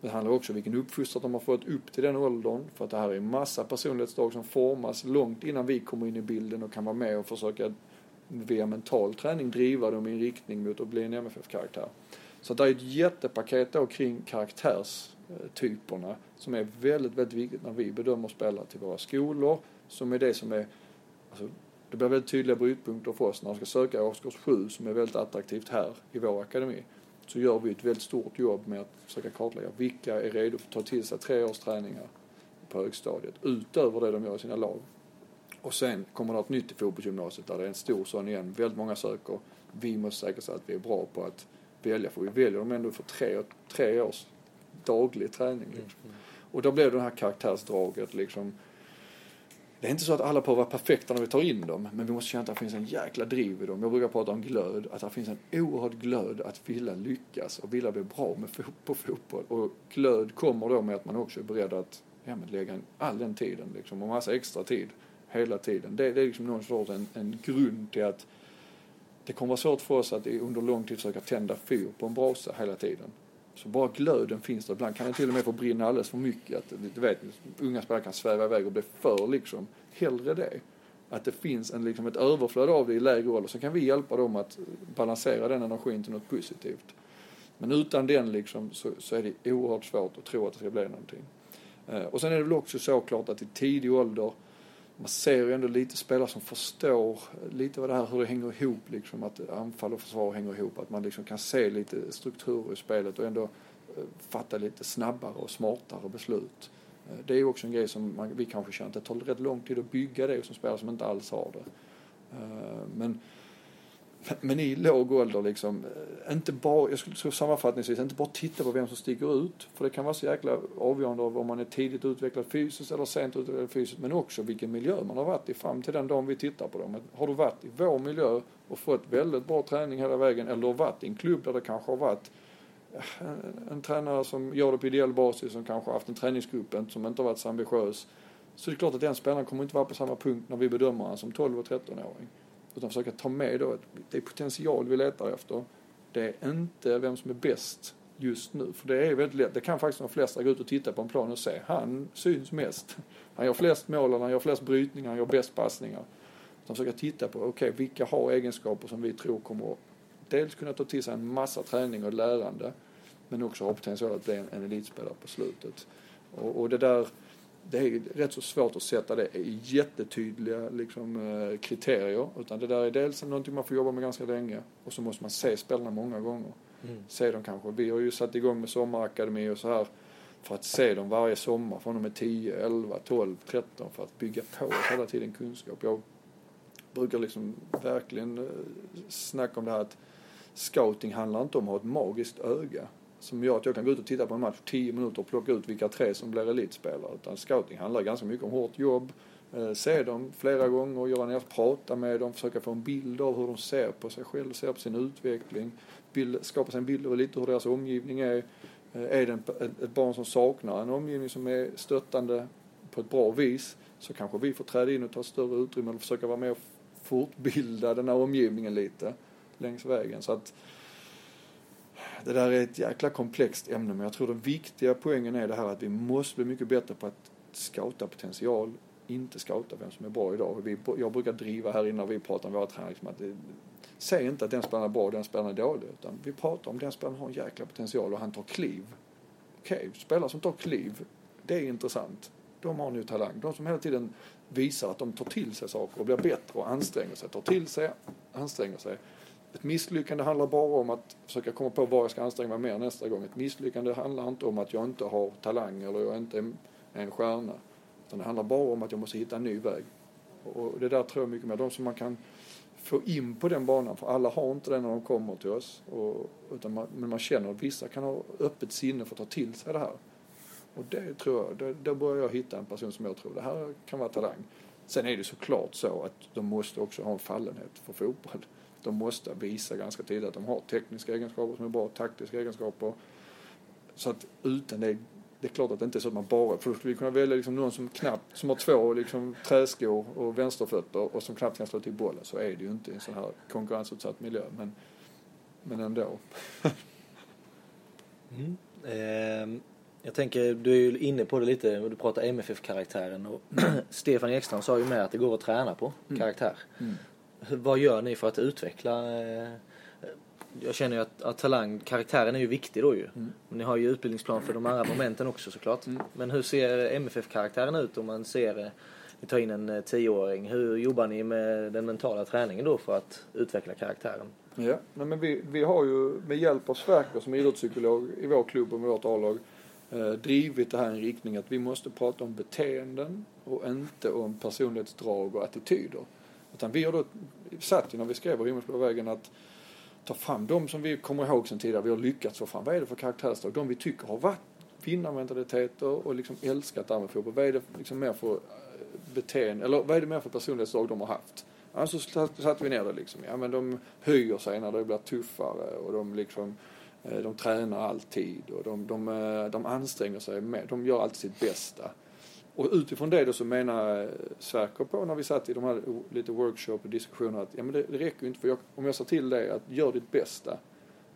Det handlar också om vilken uppfostran de har fått upp till den åldern. För att det här är en massa personlighetsdrag som formas långt innan vi kommer in i bilden och kan vara med och försöka via mental träning driva dem i en riktning mot att bli en MFF-karaktär. Så det är ett jättepaket då kring karaktärstyperna som är väldigt, väldigt viktigt när vi bedömer spelare till våra skolor. Som är det som är, alltså, det blir väldigt tydliga brytpunkter för oss när de ska söka årskurs 7 som är väldigt attraktivt här i vår akademi så gör vi ett väldigt stort jobb med att försöka kartlägga vilka är redo för att ta till sig tre års träningar på högstadiet utöver det de gör i sina lag. Och sen kommer ett nytt i fotbollsgymnasiet där det är en stor sån igen. Väldigt många söker. Vi måste säkerställa att vi är bra på att välja för vi väljer dem ändå för tre, tre års daglig träning. Liksom. Mm. Och då blir det här karaktärsdraget liksom det är inte så att alla behöver vara perfekta när vi tar in dem, men vi måste känna att det finns en jäkla driv i dem. Jag brukar prata om glöd, att det finns en oerhörd glöd att vilja lyckas och vilja bli bra med fot på fotboll. Och glöd kommer då med att man också är beredd att ja, lägga all den tiden liksom, och massa extra tid hela tiden. Det, det är liksom någon sorts en, en grund till att det kommer vara svårt för oss att under lång tid försöka tända fyr på en brasa hela tiden. Så bara glöden finns där. Ibland kan den till och med få brinna alldeles för mycket. Att, du vet, unga spelare kan sväva iväg och bli för liksom. Hellre det. Att det finns en, liksom, ett överflöd av det i lägre ålder. Så kan vi hjälpa dem att balansera den energin till något positivt. Men utan den liksom, så, så är det oerhört svårt att tro att det ska bli någonting. Eh, och sen är det väl också såklart att i tidig ålder man ser ju ändå lite spelare som förstår lite vad det här, hur det hänger ihop liksom. Att anfall och försvar hänger ihop. Att man liksom kan se lite strukturer i spelet och ändå eh, fatta lite snabbare och smartare beslut. Eh, det är ju också en grej som man, vi kanske känner att det tar rätt lång tid att bygga det som spelare som inte alls har det. Eh, men men i låg ålder liksom, eh, inte bara, jag skulle sammanfattningsvis, inte bara titta på vem som sticker ut. För det kan vara så jäkla avgörande av om man är tidigt utvecklad fysiskt eller sent utvecklad fysiskt. Men också vilken miljö man har varit i fram till den dagen vi tittar på dem. Har du varit i vår miljö och fått väldigt bra träning hela vägen eller har varit i en klubb där det kanske har varit en, en tränare som gör det på ideell basis som kanske har haft en träningsgrupp som inte har varit så ambitiös. Så det är klart att den spelaren kommer inte vara på samma punkt när vi bedömer honom som 12 och 13-åring. Utan försöka ta med då att det är potential vi letar efter. Det är inte vem som är bäst just nu. För det är väldigt lätt. Det kan faktiskt de flesta gå ut och titta på en plan och se. Han syns mest. Han gör flest mål, han gör flest brytningar, han gör bäst passningar. Utan försöka titta på, okej, okay, vilka har egenskaper som vi tror kommer att dels kunna ta till sig en massa träning och lärande. Men också ha potential att bli en, en elitspelare på slutet. Och, och det där det är rätt så svårt att sätta det i jättetydliga liksom, eh, kriterier. Utan det där är dels någonting man får jobba med ganska länge och så måste man se spelarna många gånger. Mm. Se dem kanske. Vi har ju satt igång med sommarakademi och så här för att se dem varje sommar från och med 10, 11, 12, 13 för att bygga på oss hela tiden kunskap. Jag brukar liksom verkligen eh, snacka om det här att scouting handlar inte om att ha ett magiskt öga som gör att jag kan gå ut och titta på en match 10 minuter och plocka ut vilka tre som blir elitspelare. Utan scouting handlar ganska mycket om hårt jobb, eh, se dem flera gånger, göra ner, prata med dem, försöka få en bild av hur de ser på sig själva, ser på sin utveckling, bild, skapa sig en bild av lite hur deras omgivning är. Eh, är det ett barn som saknar en omgivning som är stöttande på ett bra vis så kanske vi får träda in och ta större utrymme eller försöka vara med och fortbilda den här omgivningen lite längs vägen. Så att det där är ett jäkla komplext ämne men jag tror den viktiga poängen är det här att vi måste bli mycket bättre på att scouta potential, inte scouta vem som är bra idag. Vi, jag brukar driva här innan vi pratar om våra tränare liksom att det, säg inte att den spelaren är bra och den spelaren är dålig utan vi pratar om den spelaren har en jäkla potential och han tar kliv. Okej, okay, spelare som tar kliv, det är intressant. De har nu talang. De som hela tiden visar att de tar till sig saker och blir bättre och anstränger sig, tar till sig, anstränger sig ett misslyckande handlar bara om att försöka komma på vad jag ska anstränga mig mer nästa gång. Ett misslyckande handlar inte om att jag inte har talang eller jag inte är en stjärna. Utan det handlar bara om att jag måste hitta en ny väg. Och det där tror jag mycket mer. De som man kan få in på den banan, för alla har inte det när de kommer till oss. Och, utan man, men man känner att vissa kan ha öppet sinne för att ta till sig det här. Och det tror jag, då börjar jag hitta en person som jag tror, det här kan vara talang. Sen är det såklart så att de måste också ha en fallenhet för fotboll de måste visa ganska tidigt att de har tekniska egenskaper som är bra, taktiska egenskaper. Så att utan det, det är klart att det inte är så att man bara, för då skulle vi kunna välja liksom någon som knappt, som har två liksom träskor och vänsterfötter och som knappt kan slå till bollen. Så är det ju inte i en sån här konkurrensutsatt miljö. Men, men ändå. mm. eh, jag tänker, du är ju inne på det lite, du pratar MFF-karaktären och Stefan Ekstrand sa ju med att det går att träna på mm. karaktär. Mm vad gör ni för att utveckla eh, jag känner ju att, att talang, karaktären är ju viktig då ju. Mm. ni har ju utbildningsplan för de andra momenten också såklart. Mm. Men hur ser MFF-karaktären ut om man ser, eh, ni tar in en eh, tioåring. Hur jobbar ni med den mentala träningen då för att utveckla karaktären? Ja, nej men vi, vi har ju med hjälp av Sverker som idrottspsykolog i vår klubb och med vårt A-lag eh, drivit det här i en riktning att vi måste prata om beteenden och inte om personlighetsdrag och attityder. Utan vi har då satt ju när vi skrev Himmelsblå vägen att ta fram de som vi kommer ihåg sen tidigare, vi har lyckats få fram. Vad är det för karaktärsdrag? De vi tycker har varit vinnarmentaliteter och liksom älskat det här med fotboll. Vad är det liksom mer för eh, beteende, eller vad är det mer för personlighetsdrag de har haft? Alltså satte vi ner det liksom. Ja men de höjer sig när det blir tuffare och de liksom eh, de tränar alltid och de, de, eh, de anstränger sig med. De gör alltid sitt bästa. Och utifrån det då så menar Sverker på när vi satt i de här lite workshop och diskussioner att ja men det, det räcker ju inte för jag, om jag sa till dig att gör ditt bästa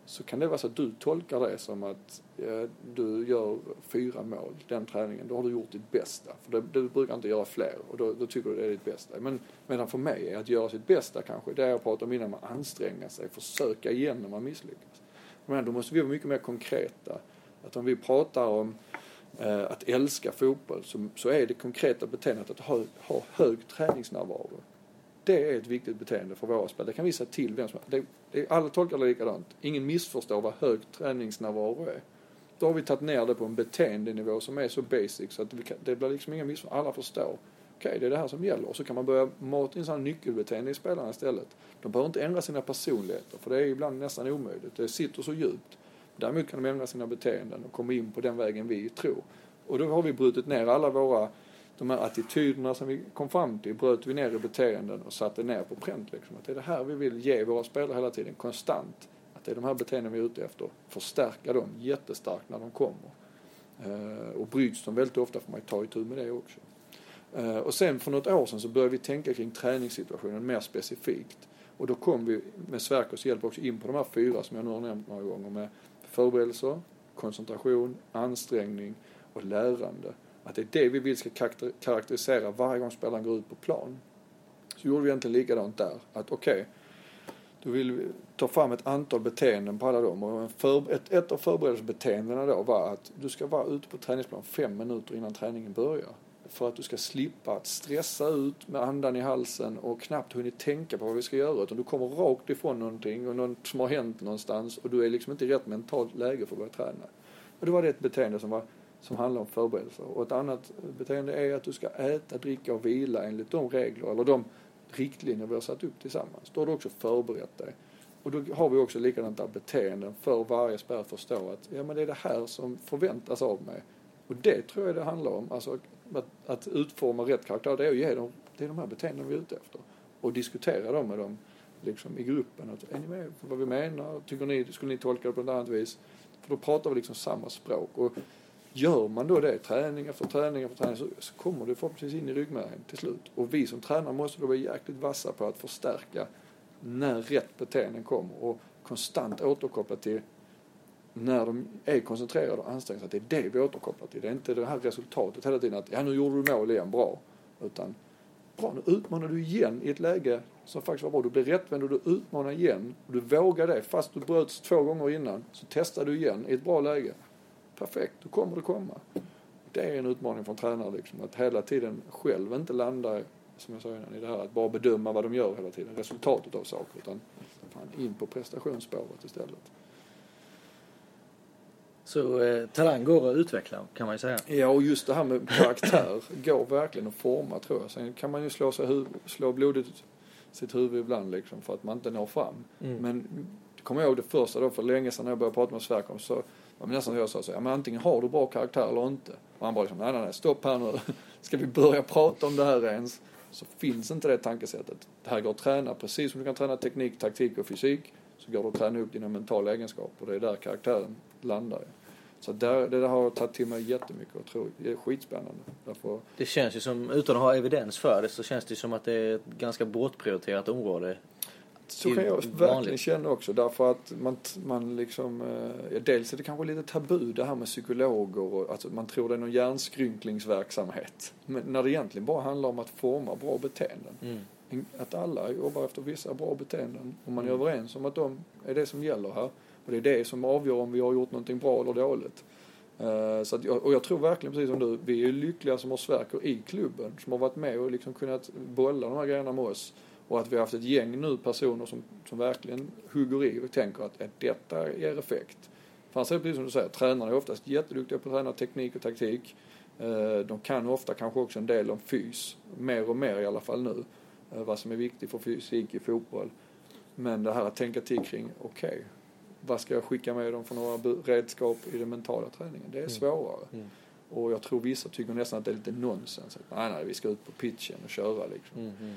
så kan det vara så att du tolkar det som att ja, du gör fyra mål den träningen, då har du gjort ditt bästa. För det, du brukar inte göra fler och då, då, tycker du det är ditt bästa. Men medan för mig är att göra sitt bästa kanske, det jag pratade om innan, man anstränga sig, försöka igen när man misslyckas. Men då måste vi vara mycket mer konkreta. Att om vi pratar om Eh, att älska fotboll så, så är det konkreta beteendet att ha, ha hög träningsnärvaro. Det är ett viktigt beteende för våra spelare. Det kan vi säga till vem som helst. Det, det, alla tolkar det likadant. Ingen missförstår vad hög träningsnärvaro är. Då har vi tagit ner det på en beteendenivå som är så basic så att vi kan, det blir liksom inga missförstånd. Alla förstår. Okej, okay, det är det här som gäller. Och så kan man börja mata in sådana nyckelbeteende i spelarna istället. De behöver inte ändra sina personligheter för det är ibland nästan omöjligt. Det sitter så djupt. Däremot kan de ändra sina beteenden och komma in på den vägen vi tror. Och då har vi brutit ner alla våra de här attityderna som vi kom fram till bröt vi ner i beteenden och satte ner på pränt. Liksom. Att det är det här vi vill ge våra spelare hela tiden, konstant. Att det är de här beteendena vi är ute efter. Förstärka dem jättestarkt när de kommer. Eh, och bryts de väldigt ofta får man ju ta itu med det också. Eh, och sen för något år sedan så började vi tänka kring träningssituationen mer specifikt. Och då kom vi med Sverkers hjälp också in på de här fyra som jag nu har nämnt några gånger med förberedelser, koncentration, ansträngning och lärande. Att det är det vi vill ska karaktärisera varje gång spelaren går ut på plan. Så gjorde vi egentligen likadant där. Att okej, okay, då vill vi ta fram ett antal beteenden på alla dem. Och för, ett, ett av förberedelsebeteendena då var att du ska vara ute på träningsplan fem minuter innan träningen börjar. För att du ska slippa att stressa ut med andan i halsen och knappt hunnit tänka på vad vi ska göra. Utan du kommer rakt ifrån någonting och något som har hänt någonstans och du är liksom inte i rätt mentalt läge för att börja träna. Och det var det ett beteende som var som handlar om förberedelser. Och ett annat beteende är att du ska äta, dricka och vila enligt de regler eller de riktlinjer vi har satt upp tillsammans. Då har du också förberett dig. Och då har vi också likadant beteenden för varje spelare att förstå att ja, men det är det här som förväntas av mig. Och det tror jag det handlar om. Alltså att, att utforma rätt karaktär, det är att ge dem, det är de här beteendena vi är ute efter. Och diskutera dem med dem liksom, i gruppen. Att, är ni med på vad vi menar? Tycker ni, skulle ni tolka det på ett annat vis? För då pratar vi liksom samma språk. Och Gör man då det, träning efter träning efter träning, så, så kommer det förhoppningsvis in i ryggmärgen till slut. Och vi som tränare måste då vara jäkligt vassa på att förstärka när rätt beteenden kommer och konstant återkoppla till när de är koncentrerade och ansträngda sig, att det är det vi återkopplar till. Det är inte det här resultatet hela tiden att ja, nu gjorde du mål igen, bra. Utan bra, nu utmanar du igen i ett läge som faktiskt var bra. Du blir rättvänd och du utmanar igen. Och du vågar det. Fast du bröts två gånger innan så testar du igen i ett bra läge perfekt, då kommer det komma. Det är en utmaning från tränare liksom, att hela tiden själv inte landa, som jag sa innan, i det här att bara bedöma vad de gör hela tiden, resultatet av saker, utan fan, in på prestationsspåret istället. Så eh, talang går att utveckla kan man ju säga. Ja, och just det här med karaktär går verkligen att forma tror jag. Sen kan man ju slå, sig hu- slå blodigt sitt huvud ibland liksom för att man inte når fram. Mm. Men kommer jag ihåg det första då för länge sedan när jag började prata med Sverkom så var nästan så jag sa så, ja men antingen har du bra karaktär eller inte. Och han bara liksom, nej nej nej, stopp här nu. Ska vi börja prata om det här ens? Så finns inte det tankesättet. Det här går att träna precis som du kan träna teknik, taktik och fysik. Så går det att träna upp dina mentala egenskaper och det är där karaktären landar. Så där, det där har jag tagit till mig jättemycket och tror det är skitspännande. Därför... Det känns ju som, utan att ha evidens för det, så känns det som att det är ett ganska bortprioriterat område så kan jag verkligen känna också därför att man, man liksom, eh, ja, dels är det kanske lite tabu det här med psykologer och alltså man tror det är någon hjärnskrynklingsverksamhet. Men när det egentligen bara handlar om att forma bra beteenden. Mm. Att alla jobbar efter vissa bra beteenden och man är mm. överens om att de är det som gäller här. Och det är det som avgör om vi har gjort någonting bra eller dåligt. Eh, så att, och jag tror verkligen precis som du, vi är lyckliga som har Sverker i klubben, som har varit med och liksom kunnat bolla de här grejerna med oss. Och att vi har haft ett gäng nu personer som, som verkligen hugger i och tänker att, att detta ger effekt. För annars är det precis som du säger, tränarna är oftast jätteduktiga på att träna teknik och taktik. Eh, de kan ofta kanske också en del om fys, mer och mer i alla fall nu, eh, vad som är viktigt för fysik i fotboll. Men det här att tänka till kring, okej, okay, vad ska jag skicka med dem för några redskap i den mentala träningen? Det är mm. svårare. Mm. Och jag tror vissa tycker nästan att det är lite nonsens. nej, nej, vi ska ut på pitchen och köra liksom. Mm. mm.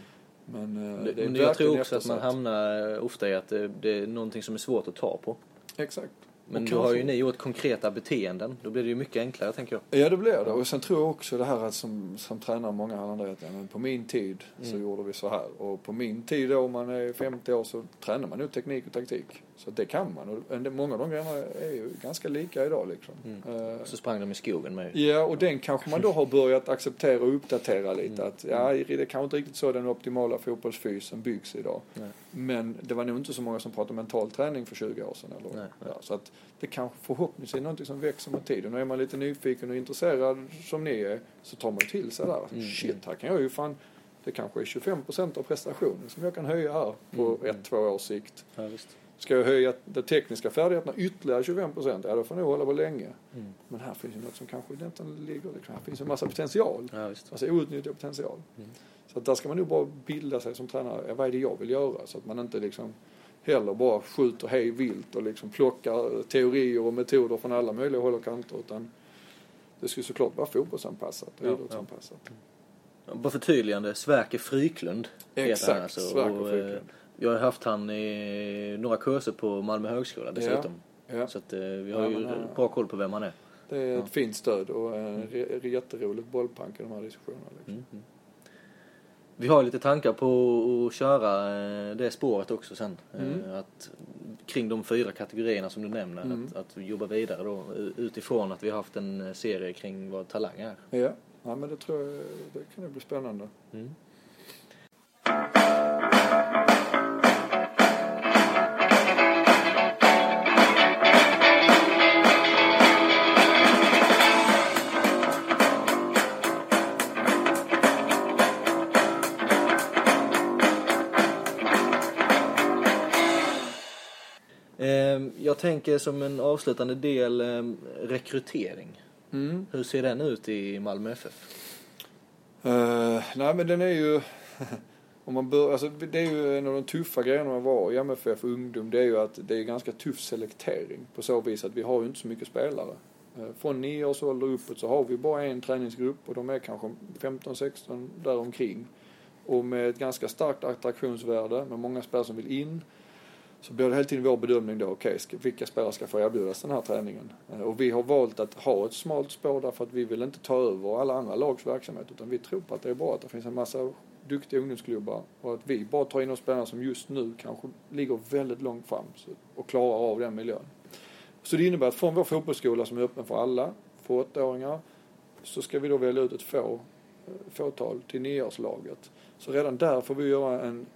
Men, eh, det, det men jag tror också att man hamnar eh, ofta i att det, det, är någonting som är svårt att ta på. Exakt. Men då har ju ni gjort konkreta beteenden. Då blir det ju mycket enklare tänker jag. Ja det blir det. Och sen tror jag också det här att som, som tränare många andra att ja, men på min tid mm. så gjorde vi så här. Och på min tid då om man är 50 år så tränar man ju teknik och taktik. Så det kan man. Och många av de grejerna är ju ganska lika idag liksom. Mm. Eh, Så sprang de i skogen med. Ja, och den kanske man då har börjat acceptera och uppdatera lite. Att ja, det är kanske inte riktigt så den optimala fotbollsfysen byggs idag. Nej. Men det var nog inte så många som pratade mental träning för 20 år sedan. Eller? Nej, nej. Ja, så att det kanske förhoppningsvis är någonting som växer med tiden. Och är man lite nyfiken och intresserad som ni är så tar man till sig där. Mm, Shit, här kan jag ju fan det kanske är 25% av prestationen som jag kan höja här på Mm, mm. ett, två års sikt. Ja. Ska jag höja de tekniska färdigheterna ytterligare 25% ja då får jag nog hålla på länge. Mm. Men här finns ju något som kanske nästan ligger, liksom, här finns en massa potential. Ja. Alltså outnyttjad potential. Mm. Så att där ska man nog bara bilda sig som tränare. Ja, vad är det jag vill göra? Så att man inte liksom heller bara skjuter hej vilt och liksom plockar teorier och metoder från alla möjliga håll och kanter. Utan det ska såklart vara fotbollsanpassat och Ja, idrottsanpassat. Bara förtydligande, Sverker Fryklund heter Exakt, han alltså. Sverker eh, Fryklund. Jag har haft han i några kurser på Malmö högskola dessutom. Ja, Så att eh, vi har Ja, ju men, eh, bra koll på vem han är. det är ett Ja. fint stöd och en re- jätteroligt bollplank i de här diskussionerna. Liksom. Mm. mm. Vi har lite tankar på att köra eh, det spåret också sen. Eh, Mm. Att, kring de fyra kategorierna som du nämner. Mm. Att, att jobba vidare då utifrån att vi har haft en eh, serie kring vad talang är. Ja. ja, men det tror jag det kan bli spännande. Jag tänker som en avslutande del ehm, rekrytering. Mm. Hur ser den ut i Malmö FF? Eh, nej men den är ju, om man bör, alltså det är ju en av de tuffa grejerna man var i MFF ungdom. Det är ju att det är ganska tuff selektering på så vis att vi har ju inte så mycket spelare. Eh, från nio års ålder uppåt så har vi bara en träningsgrupp och de är kanske 15-16 däromkring. Och med ett ganska starkt attraktionsvärde med många spelare som vill in så blir det hela tiden vår bedömning då, okej, okay, vilka spelare ska få erbjudas den här träningen? Eh, och vi har valt att ha ett smalt spår därför att vi vill inte ta över alla andra lags verksamhet utan vi tror på att det är bra att det finns en massa duktiga ungdomsklubbar och att vi bara tar in de spelarna som just nu kanske ligger väldigt långt fram och klarar av den miljön. Så det innebär att från vår fotbollsskola som är öppen för alla, för åttaåringar, så ska vi då välja ut ett få, eh, fåtal till nioårslaget. Så redan där får vi göra en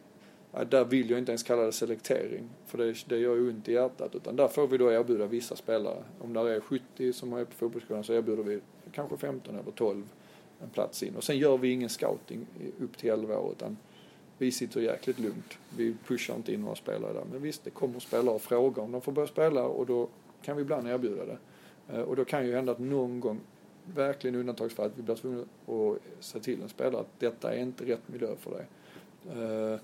där vill jag inte ens kalla det selektering, för det, det gör ju ont i hjärtat. Utan där får vi då erbjuda vissa spelare. Om där är 70 som är på fotbollsskolan så erbjuder vi kanske 15 eller 12 en plats in. Och sen gör vi ingen scouting upp till 11 år utan vi sitter jäkligt lugnt. Vi pushar inte in några spelare där. Men visst, det kommer spelare och frågar om de får börja spela och då kan vi ibland erbjuda det. Eh, och då kan ju hända att någon gång, verkligen undantagsfall, att vi blir tvungna att säga till en spelare att detta är inte rätt miljö för dig. Eh,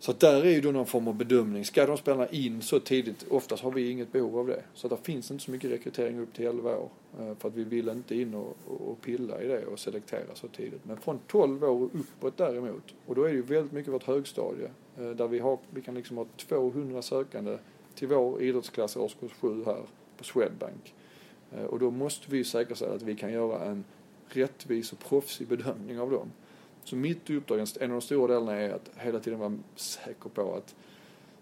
så att där är ju då någon form av bedömning. Ska de spelarna in så tidigt? Oftast har vi inget behov av det. Så att det finns inte så mycket rekrytering upp till 11 år. Eh, för att vi vill inte in och, och pilla i det och selektera så tidigt. Men från 12 år och uppåt däremot. Och då är det ju väldigt mycket vårt högstadie. Eh, där vi, har, vi kan liksom ha 200 sökande till vår idrottsklass i årskurs 7 här på Swedbank. Eh, och då måste vi säkerställa att vi kan göra en rättvis och proffsig bedömning av dem. Så mitt uppdrag, en av de stora delarna är att hela tiden vara säker på att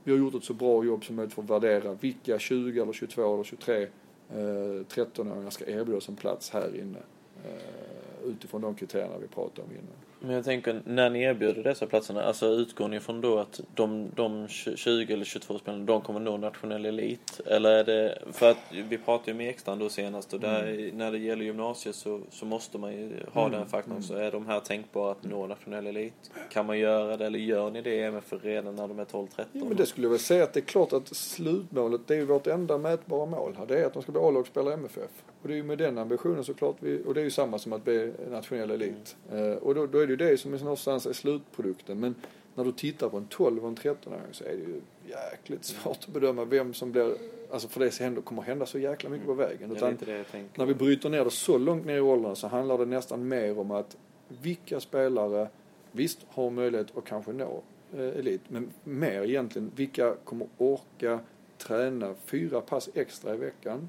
vi har gjort ett så bra jobb som möjligt för att värdera vilka 20 eller 22 eller 23 eh, 13-åringar ska erbjudas en plats här inne. Eh, utifrån de kriterierna vi pratade om innan. Men jag tänker, när ni erbjuder dessa platserna, alltså utgår ni från då att de, de 20 eller 22 spelarna, de kommer nå nationell elit? Eller är det, för att vi pratade ju med Ekstrand då senast och där, när det gäller gymnasiet så, så måste man ju ha Mm, den faktorn. mm. Så är de här tänkbara att nå nationell elit? Kan man göra det eller gör ni det i MFF redan när de är 12-13? Ja, men det skulle jag väl säga att det är klart att slutmålet, det är ju vårt enda mätbara mål här. Det är att de ska bli A-lagsspelare i MFF. Och det är ju med den ambitionen såklart vi, och det är ju samma som att bli nationell elit. Eh, och då, då är det ju det som är någonstans är slutprodukten. Men när du tittar på en 12 och en 13-åring så är det ju jäkligt svårt att bedöma vem som blir, alltså för det händer, kommer hända så jäkla mycket på vägen. det är Utan inte det jag tänker. när vi bryter ner det så långt ner i åldern så handlar det nästan mer om att vilka spelare visst har möjlighet att kanske nå eh, elit, men mer egentligen vilka kommer orka träna fyra pass extra i veckan.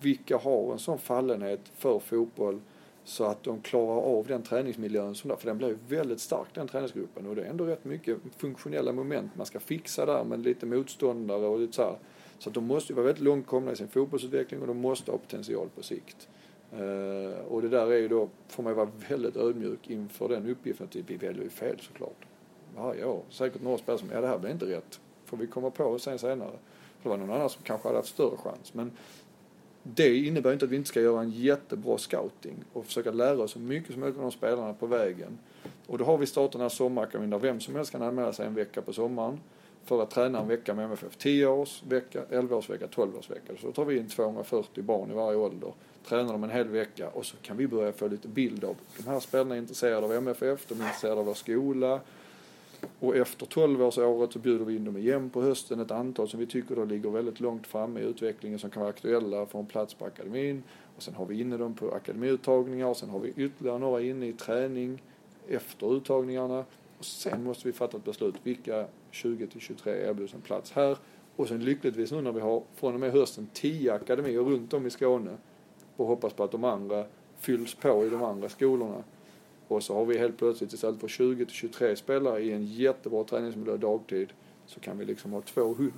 Vilka har en sån fallenhet för fotboll Så att de klarar av den träningsmiljön som där, för den blir väldigt stark den träningsgruppen och det är ändå rätt mycket funktionella moment man ska fixa där med lite motståndare och lite så här. Så att de måste ju vara väldigt långt komna i sin fotbollsutveckling och de måste ha potential på sikt. Uh, och det där är ju då, får man ju vara väldigt ödmjuk inför den uppgiften att vi väljer ju fel såklart. Varje år. Säkert några spelare som, ja det här blir inte rätt. Får vi komma på sen senare. För det var någon annan som kanske hade haft större chans. Men det innebär inte att vi inte ska göra en jättebra scouting och försöka lära oss så mycket som möjligt av de spelarna på vägen. Och då har vi startat den här sommarakademin där vem som helst kan anmäla sig en vecka på sommaren för att träna en vecka med MFF. 10 års vecka, 11 års vecka, 12 års vecka. Så då tar vi in 240 barn i varje ålder, tränar dem en hel vecka och så kan vi börja få lite bild av de här spelarna är intresserade av MFF, de är intresserade av vår skola, och efter 12-årsåret så bjuder vi in dem igen på hösten, ett antal som vi tycker då ligger väldigt långt framme i utvecklingen som kan vara aktuella för en plats på akademin. Och sen har vi inne dem på akademiuttagningar och sen har vi ytterligare några inne i träning efter uttagningarna. Och sen måste vi fatta ett beslut, vilka 20 till 23 erbjuds en plats här. Och sen lyckligtvis nu när vi har från och med hösten 10 akademier runt om i Skåne och hoppas på att de andra fylls på i de andra skolorna och så har vi helt plötsligt istället för 20 till 23 spelare i en jättebra träningsmiljö dagtid så kan vi liksom ha 200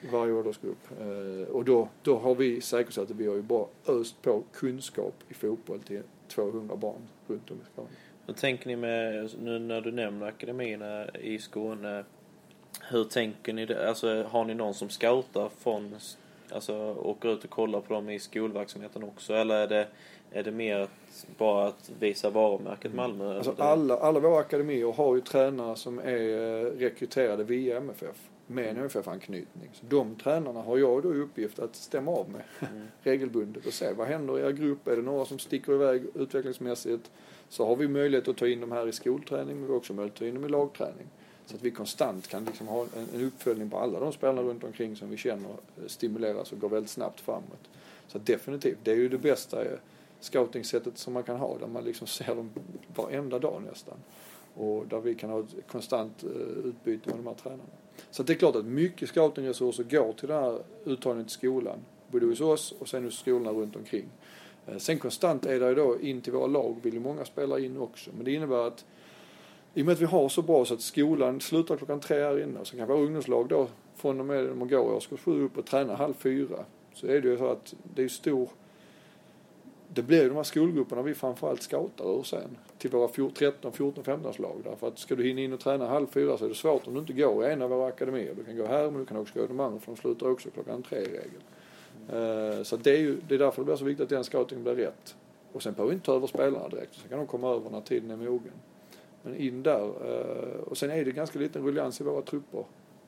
i varje åldersgrupp. Eh, och då, då har vi säkerställt att vi har ju bara öst på kunskap i fotboll till 200 barn runt om i Skåne. Hur tänker ni med, nu när du nämner akademierna eh, i Skåne, hur tänker ni det? Alltså har ni någon som scoutar från, alltså åker ut och kollar på dem i skolverksamheten också? Eller är det är det mer att, bara att visa varumärket Malmö? Alltså alla, alla våra akademier har ju tränare som är eh, rekryterade via MFF med en MFF-anknytning. Så de tränarna har jag då i uppgift att stämma av med mm. regelbundet och se vad händer i er grupp. Är det några som sticker iväg utvecklingsmässigt så har vi möjlighet att ta in dem här i skolträning men vi har också möjlighet att ta in dem i lagträning. Så att vi konstant kan liksom ha en, en uppföljning på alla de spelarna runt omkring som vi känner stimuleras och går väldigt snabbt framåt. Så definitivt, det är ju det bästa scoutingsättet som man kan ha där man liksom ser dem varenda dag nästan. Och där vi kan ha ett konstant eh, utbyte med de här tränarna. Så det är klart att mycket scoutingresurser går till den här uttagningen till skolan. Både hos oss och sen hos skolorna runt omkring. Eh, sen konstant är det ju då in till våra lag vill ju många spelare in också. Men det innebär att i och med att vi har så bra så att skolan slutar klockan tre här inne och så kan våra ungdomslag då från och med när man går i årskurs sju upp och tränar halv fyra. Så är det ju så att det är stor det blir ju de här skolgrupperna vi framförallt scoutar ur sen till våra 13, 14, 15 lag. Därför att ska du hinna in och träna halv fyra så är det svårt om du inte går i en av våra akademier. Du kan gå här men du kan också gå i de andra för de slutar också klockan tre i regel. Mm. Så det är ju det är därför det blir så viktigt att den scoutingen blir rätt. Och sen behöver vi inte ta över spelarna direkt. Sen kan de komma över när tiden är mogen. Men in där. Eh, och sen är det ganska liten ruljans i våra trupper.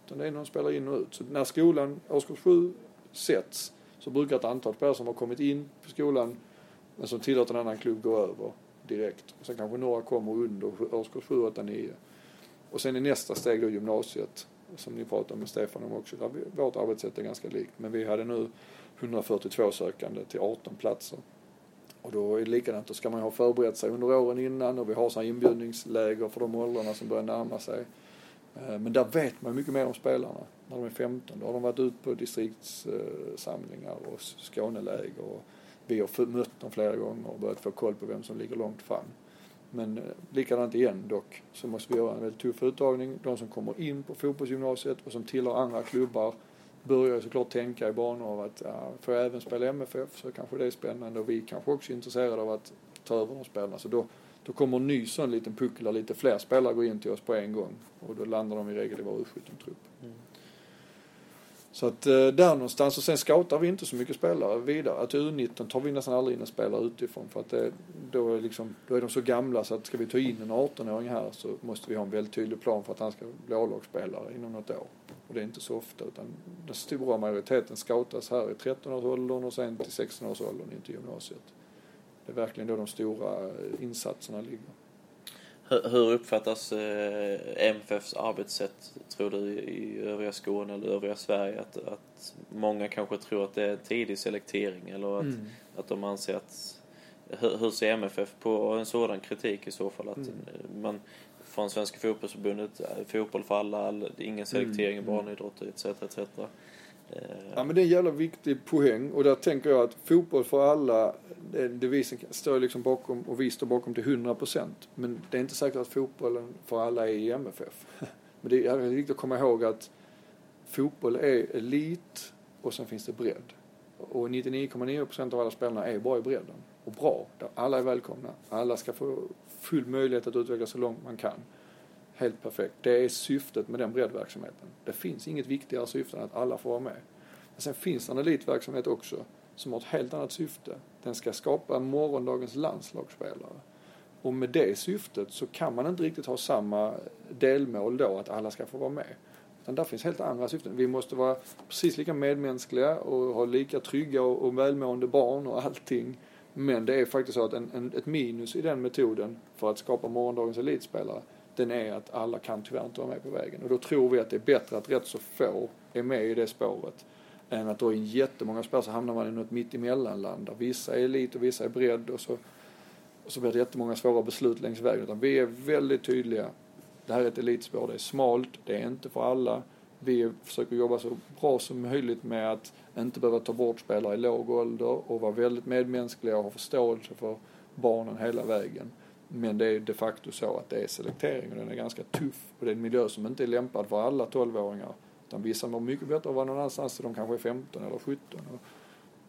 Utan det är någon spelar in och ut. Så när skolan, årskurs 7, sätts så brukar ett antal spelare som har kommit in på skolan men som tillåter en annan klubb gå över direkt. Och sen kanske några kommer under årskurs 7, 8, 9. Och sen i nästa steg då gymnasiet som ni pratade med Stefan om också. Där vårt arbetssätt är ganska likt. Men vi hade nu 142 sökande till 18 platser. Och då är det likadant, då ska man ha förberett sig under åren innan och vi har sådana inbjudningsläger för de åldrarna som börjar närma sig. Eh, men där vet man mycket mer om spelarna. När de är 15, då har de varit ute på distriktssamlingar och Skåneläger och vi har mött dem flera gånger och börjat få koll på vem som ligger långt fram. Men eh, likadant igen dock så måste vi göra en väldigt tuff uttagning. De som kommer in på fotbollsgymnasiet och som tillhör andra klubbar börjar såklart tänka i banor av att ja, får jag även spela MFF så kanske det är spännande och vi kanske också är intresserade av att ta över de spelarna. Så då, då kommer en ny sån liten puckel där lite fler spelare går in till oss på en gång och då landar de i regel i vår U17-trupp. Mm. Så att eh, där någonstans och sen scoutar vi inte så mycket spelare vidare. Att U19 tar vi nästan aldrig in en spelare utifrån för att det, då, är liksom, då är de så gamla så att ska vi ta in en 18-åring här så måste vi ha en väldigt tydlig plan för att han ska bli A-lagsspelare inom något år. Och det är inte så ofta utan den stora majoriteten scoutas här i 13-årsåldern och sen till 16-årsåldern in till gymnasiet. Det är verkligen då de stora eh, insatserna ligger. Hur uppfattas eh, MFFs arbetssätt, tror du, i övriga Skåne eller övriga Sverige? Att, att många kanske tror att det är tidig selektering eller att, mm. att de anser att... Hur, hur ser MFF på en sådan kritik i så fall? Att mm. man från Svenska fotbollsförbundet, eh, fotboll för alla, ingen selektering mm. i barnidrott etc. etc. Eh, ja men det är en jävla viktig poäng och där tänker jag att fotboll för alla, devisen står liksom bakom och vi står bakom till 100 procent. Men det är inte säkert att fotbollen för alla är i MFF. Men det är viktigt att komma ihåg att fotboll är elit och sen finns det bredd. Och 99,9 procent av alla spelarna är bara i bredden. Och bra. Där alla är välkomna. Alla ska få full möjlighet att utvecklas så långt man kan. Helt perfekt. Det är syftet med den breddverksamheten. Det finns inget viktigare syfte än att alla får vara med. Men sen finns det en elitverksamhet också som har ett helt annat syfte. Den ska skapa morgondagens landslagsspelare. Och med det syftet så kan man inte riktigt ha samma delmål då att alla ska få vara med. Utan där finns helt andra syften. Vi måste vara precis lika medmänskliga och ha lika trygga och, välmående barn och allting. Men det är faktiskt så att en, en, ett minus i den metoden för att skapa morgondagens elitspelare den är att alla kan tyvärr inte vara med på vägen. Och då tror vi att det är bättre att rätt så få är med i det spåret än att då i jättemånga spår så hamnar man i något mitt emellanland där vissa är elit och vissa är bredd och så, och så blir det jättemånga svåra beslut längs vägen. Utan vi är väldigt tydliga. Det här är ett elitspår, det är smalt, det är inte för alla. Vi försöker jobba så bra som möjligt med att inte behöva ta bort spelare i låg ålder och vara väldigt medmänskliga och ha förståelse för barnen hela vägen. Men det är de facto så att det är selektering och den är ganska tuff och det är en miljö som inte är lämpad för alla 12-åringar. Utan vissa mår mycket bättre av att vara någon annanstans de kanske är 15 eller 17. Och,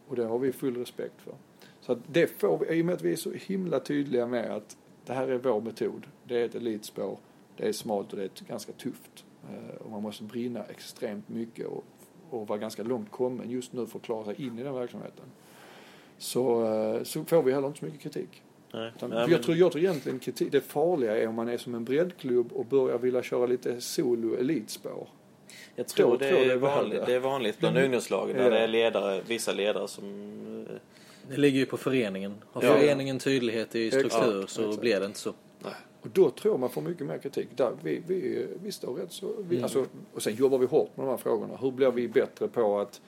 och det har vi full respekt för. Så att det får vi, i och med att vi är så himla tydliga med att det här är vår metod. Det är ett elitspår, det är smalt och det är ganska tufft. Eh, och man måste brinna extremt mycket och, och vara ganska långt kommen just nu för att klara sig in i den verksamheten. Så, eh, så får vi heller inte så mycket kritik. Nej. Utan Nej, jag, men- tror, jag tror egentligen kritik, det farliga är om man är som en breddklubb och börjar vilja köra lite solo elitspår. Jag tror Då det tror det är är vanligt, det är vanligt bland Mm. ungdomslagen där Ja. det är ledare, vissa ledare som... eh, Det ligger ju på föreningen. Har Ja. föreningen tydlighet i struktur Exakt, så exakt. blir det inte så. Och då tror man får mycket mer kritik. Där vi, vi, vi står rätt så... Vi, Mm. alltså, och sen jobbar vi hårt med de här frågorna. Hur blir vi bättre på att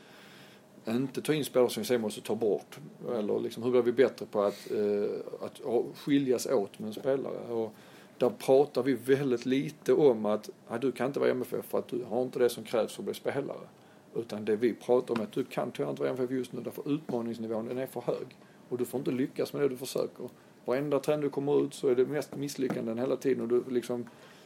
inte ta in spelare som vi sen måste ta bort? Eller liksom, hur blir vi bättre på att, eh, att skiljas åt med en spelare? Och där pratar vi väldigt lite om att ah, du kan inte vara MFF för att du har inte det som krävs för att bli spelare. Utan det vi pratar om är att du kan tyvärr inte vara MFF just nu därför utmaningsnivån den är för hög. Och du får inte lyckas med det du försöker. Varenda trend du kommer ut så är det mest misslyckanden hela tiden och du liksom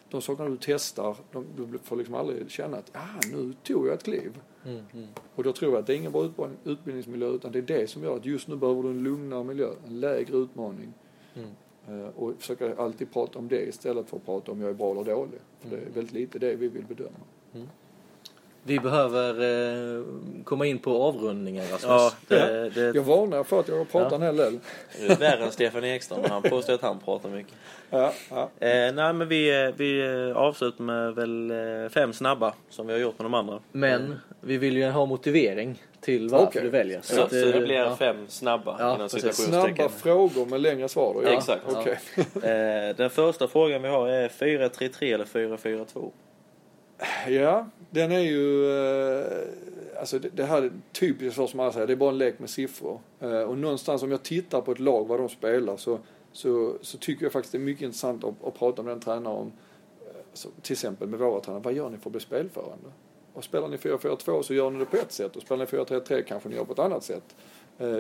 de sakerna du testar, de, du får liksom aldrig känna att ah, nu tog jag ett kliv. Mm, mm. Och då tror jag att det är ingen bra utbildning- utbildningsmiljö utan det är det som gör att just nu behöver du en lugnare miljö, en lägre utmaning. Mm. Eh, och försöka alltid prata om det istället för att prata om jag är bra eller dålig. För det är väldigt lite det vi vill bedöma. Vi behöver eh, komma in på avrundningen Rasmus. Ja, det, det Jag varnar för att jag pratar Ja. en hel del. är värre än Stefan Ekström. Han påstår att han pratar mycket. Ja, ja. Eh, nej, men vi, eh, vi eh, avslutar med väl eh, fem snabba som vi har gjort med de andra. Men vi vill ju ha motivering till varför Okej. du väljer. Så, att, så det blir ja. fem snabba Ja, inom. Snabba frågor med längre svar då? Ja, exakt. Okej. Eh, den första frågan vi har är 4-3-3 eller 4-4-2? Ja, den är ju... Eh, alltså det, här är typiskt så som alla säger, det är bara en lek med siffror. Eh, och någonstans om jag tittar på ett lag, vad de spelar, så, så, så tycker jag faktiskt det är mycket intressant att, att prata med den tränaren eh, om, till exempel med våra tränare, vad gör ni för att bli spelförande? Och spelar ni 4-4-2 så gör ni det på ett sätt och spelar ni 4-3-3 kanske ni gör på ett annat sätt.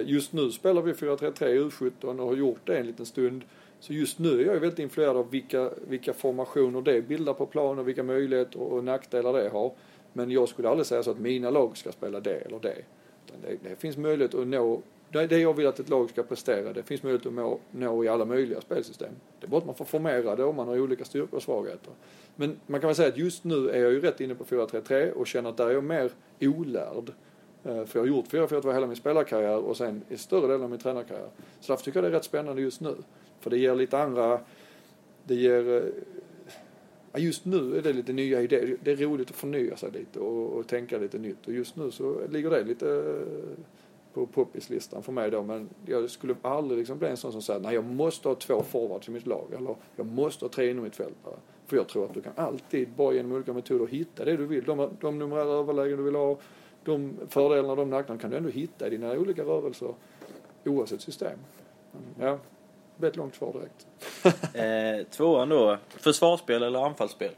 Just nu spelar vi 4-3-3 i U17 och har gjort det en liten stund. Så just nu är jag väldigt influerad av vilka, vilka formationer det bildar på plan och vilka möjligheter och nackdelar det har. Men jag skulle aldrig säga så att mina lag ska spela det eller det. Utan det, det finns möjlighet att nå, det, det jag vill att ett lag ska prestera, det finns möjlighet att nå, nå i alla möjliga spelsystem. Det är bara att man får formera det om man har olika styrkor och svagheter. Men man kan väl säga att just nu är jag ju rätt inne på 4-3-3 och känner att där är jag mer olärd. Eh, för jag har gjort 4-4-2 hela min spelarkarriär och sen i större delen av min tränarkarriär. Så därför tycker jag det är rätt spännande just nu. För det ger lite andra, det ger, eh, ja, just nu är det lite nya idéer. Det är roligt att förnya sig lite och, och tänka lite nytt. Och just nu så ligger det lite eh, på poppislistan för mig då. Men jag skulle aldrig liksom bli en sån som säger nej jag måste ha två forwards i mitt lag. Eller jag måste ha tre innermittfältare. För jag tror att du kan alltid bara genom olika metoder hitta det du vill. De, de numerära överlägen du vill ha, de fördelarna och de nackdelarna kan du ändå hitta i dina olika rörelser oavsett system. Mm, ja, det blev ett långt svar direkt. Eh, tvåan då, försvarsspel eller anfallsspel?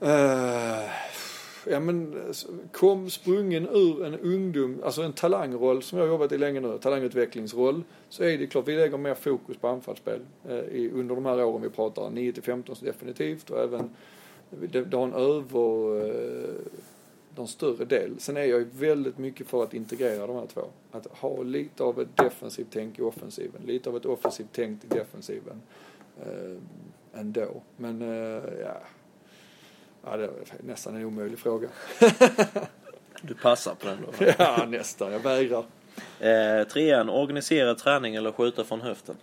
Eh, ja men kom sprungen ur en ungdom, alltså en talangroll som jag har jobbat i länge nu, talangutvecklingsroll, så är det klart vi lägger mer fokus på anfallsspel eh, i, under de här åren vi pratar, 9 till 15 definitivt och även det, det har en över, eh, någon större del. Sen är jag ju väldigt mycket för att integrera de här två. Att ha lite av ett defensivt tänk i offensiven, lite av ett offensivt tänk i defensiven. Eh, ändå. Men eh, ja, Ja, det är nästan en omöjlig fråga. Du passar på den då? ja, nästan. Jag vägrar. Eh, trean, organiserad träning eller skjuta från höften?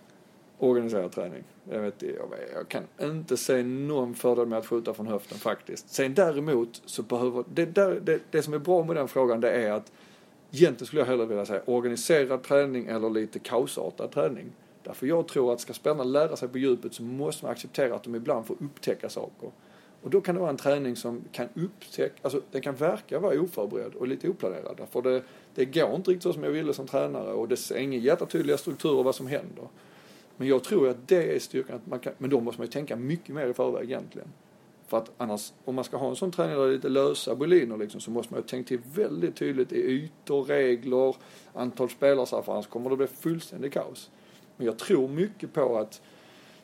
Organiserad träning. Jag, vet, jag, jag kan inte se någon fördel med att skjuta från höften faktiskt. Sen däremot så behöver, det, där, det, det som är bra med den frågan det är att egentligen skulle jag hellre vilja säga organiserad träning eller lite kaosartad träning. Därför jag tror att ska spelarna lära sig på djupet så måste man acceptera att de ibland får upptäcka saker. Och då kan det vara en träning som kan upptäcka, alltså den kan verka vara oförberedd och lite oplanerad. Därför det, det går inte riktigt så som jag ville som tränare och det är inga jättetydliga strukturer vad som händer. Men jag tror att det är styrkan, att man kan, men då måste man ju tänka mycket mer i förväg egentligen. För att annars, om man ska ha en sån träning där det är lite lösa boliner liksom, så måste man ju tänka till väldigt tydligt i ytor, regler, antal spelare så här, för annars kommer det bli fullständigt kaos. Men jag tror mycket på att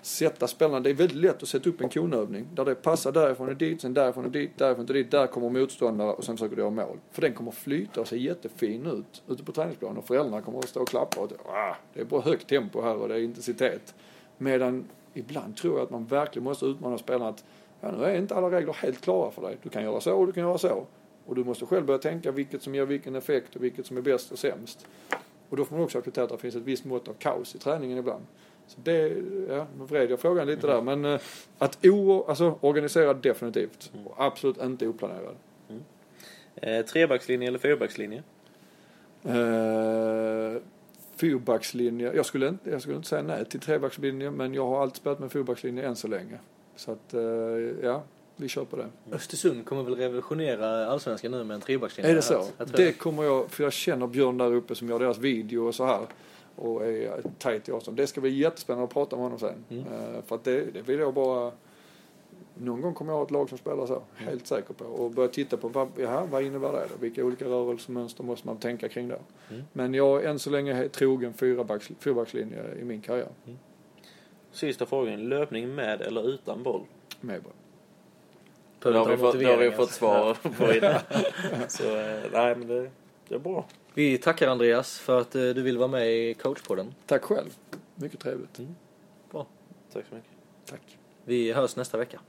sätta spelarna. Det är väldigt lätt att sätta upp en konövning där det passar därifrån och dit, sen därifrån och dit, därifrån och dit. Där kommer motståndare och sen försöker du göra mål. För den kommer flyta och se jättefin ut ute på träningsplanen och föräldrarna kommer att stå och klappa och ah, det är bara högt tempo här och det är intensitet. Medan ibland tror jag att man verkligen måste utmana spelarna att ja, nu är inte alla regler helt klara för dig. Du kan göra så och du kan göra så. Och du måste själv börja tänka vilket som ger vilken effekt och vilket som är bäst och sämst. Och då får man också acceptera att det finns ett visst mått av kaos i träningen ibland. Så det, ja, nu vred jag frågan lite där. Men eh, att o, alltså organiserad definitivt. Och absolut inte oplanerad. Eh, trebackslinje eller fyrbackslinje? Eh, fyrbackslinje. Jag skulle, inte, jag skulle inte säga nej till trebackslinje men jag har alltid spelat med fyrbackslinje än så länge. Så att, eh, ja, vi kör på det. Östersund kommer väl revolutionera allsvenskan nu med en trebackslinje? Är det så? Jag Det kommer jag, för jag känner Björn där uppe som gör deras video och så här. Och är tajt i avstånd. Det ska bli jättespännande att prata med honom sen. Mm. Eh, för att det, det vill jag bara... Någon gång kommer jag ha ett lag som spelar så. Helt säker på. Och börja titta på vad, jaha, vad innebär det då? Vilka olika rörelsemönster måste man tänka kring det? Mm. Men jag är än så länge trogen fyrbacks, fyrbackslinje i min karriär. Sista frågan, löpning med eller utan boll? Med bara. Det har vi fått, har vi fått svar på innan. Så eh, nej men det, det är bra. Vi tackar Andreas för att eh, du vill vara med i coachpodden. Tack själv. Mycket trevligt. Mm. Bra. Tack så mycket. Tack. Vi hörs nästa vecka.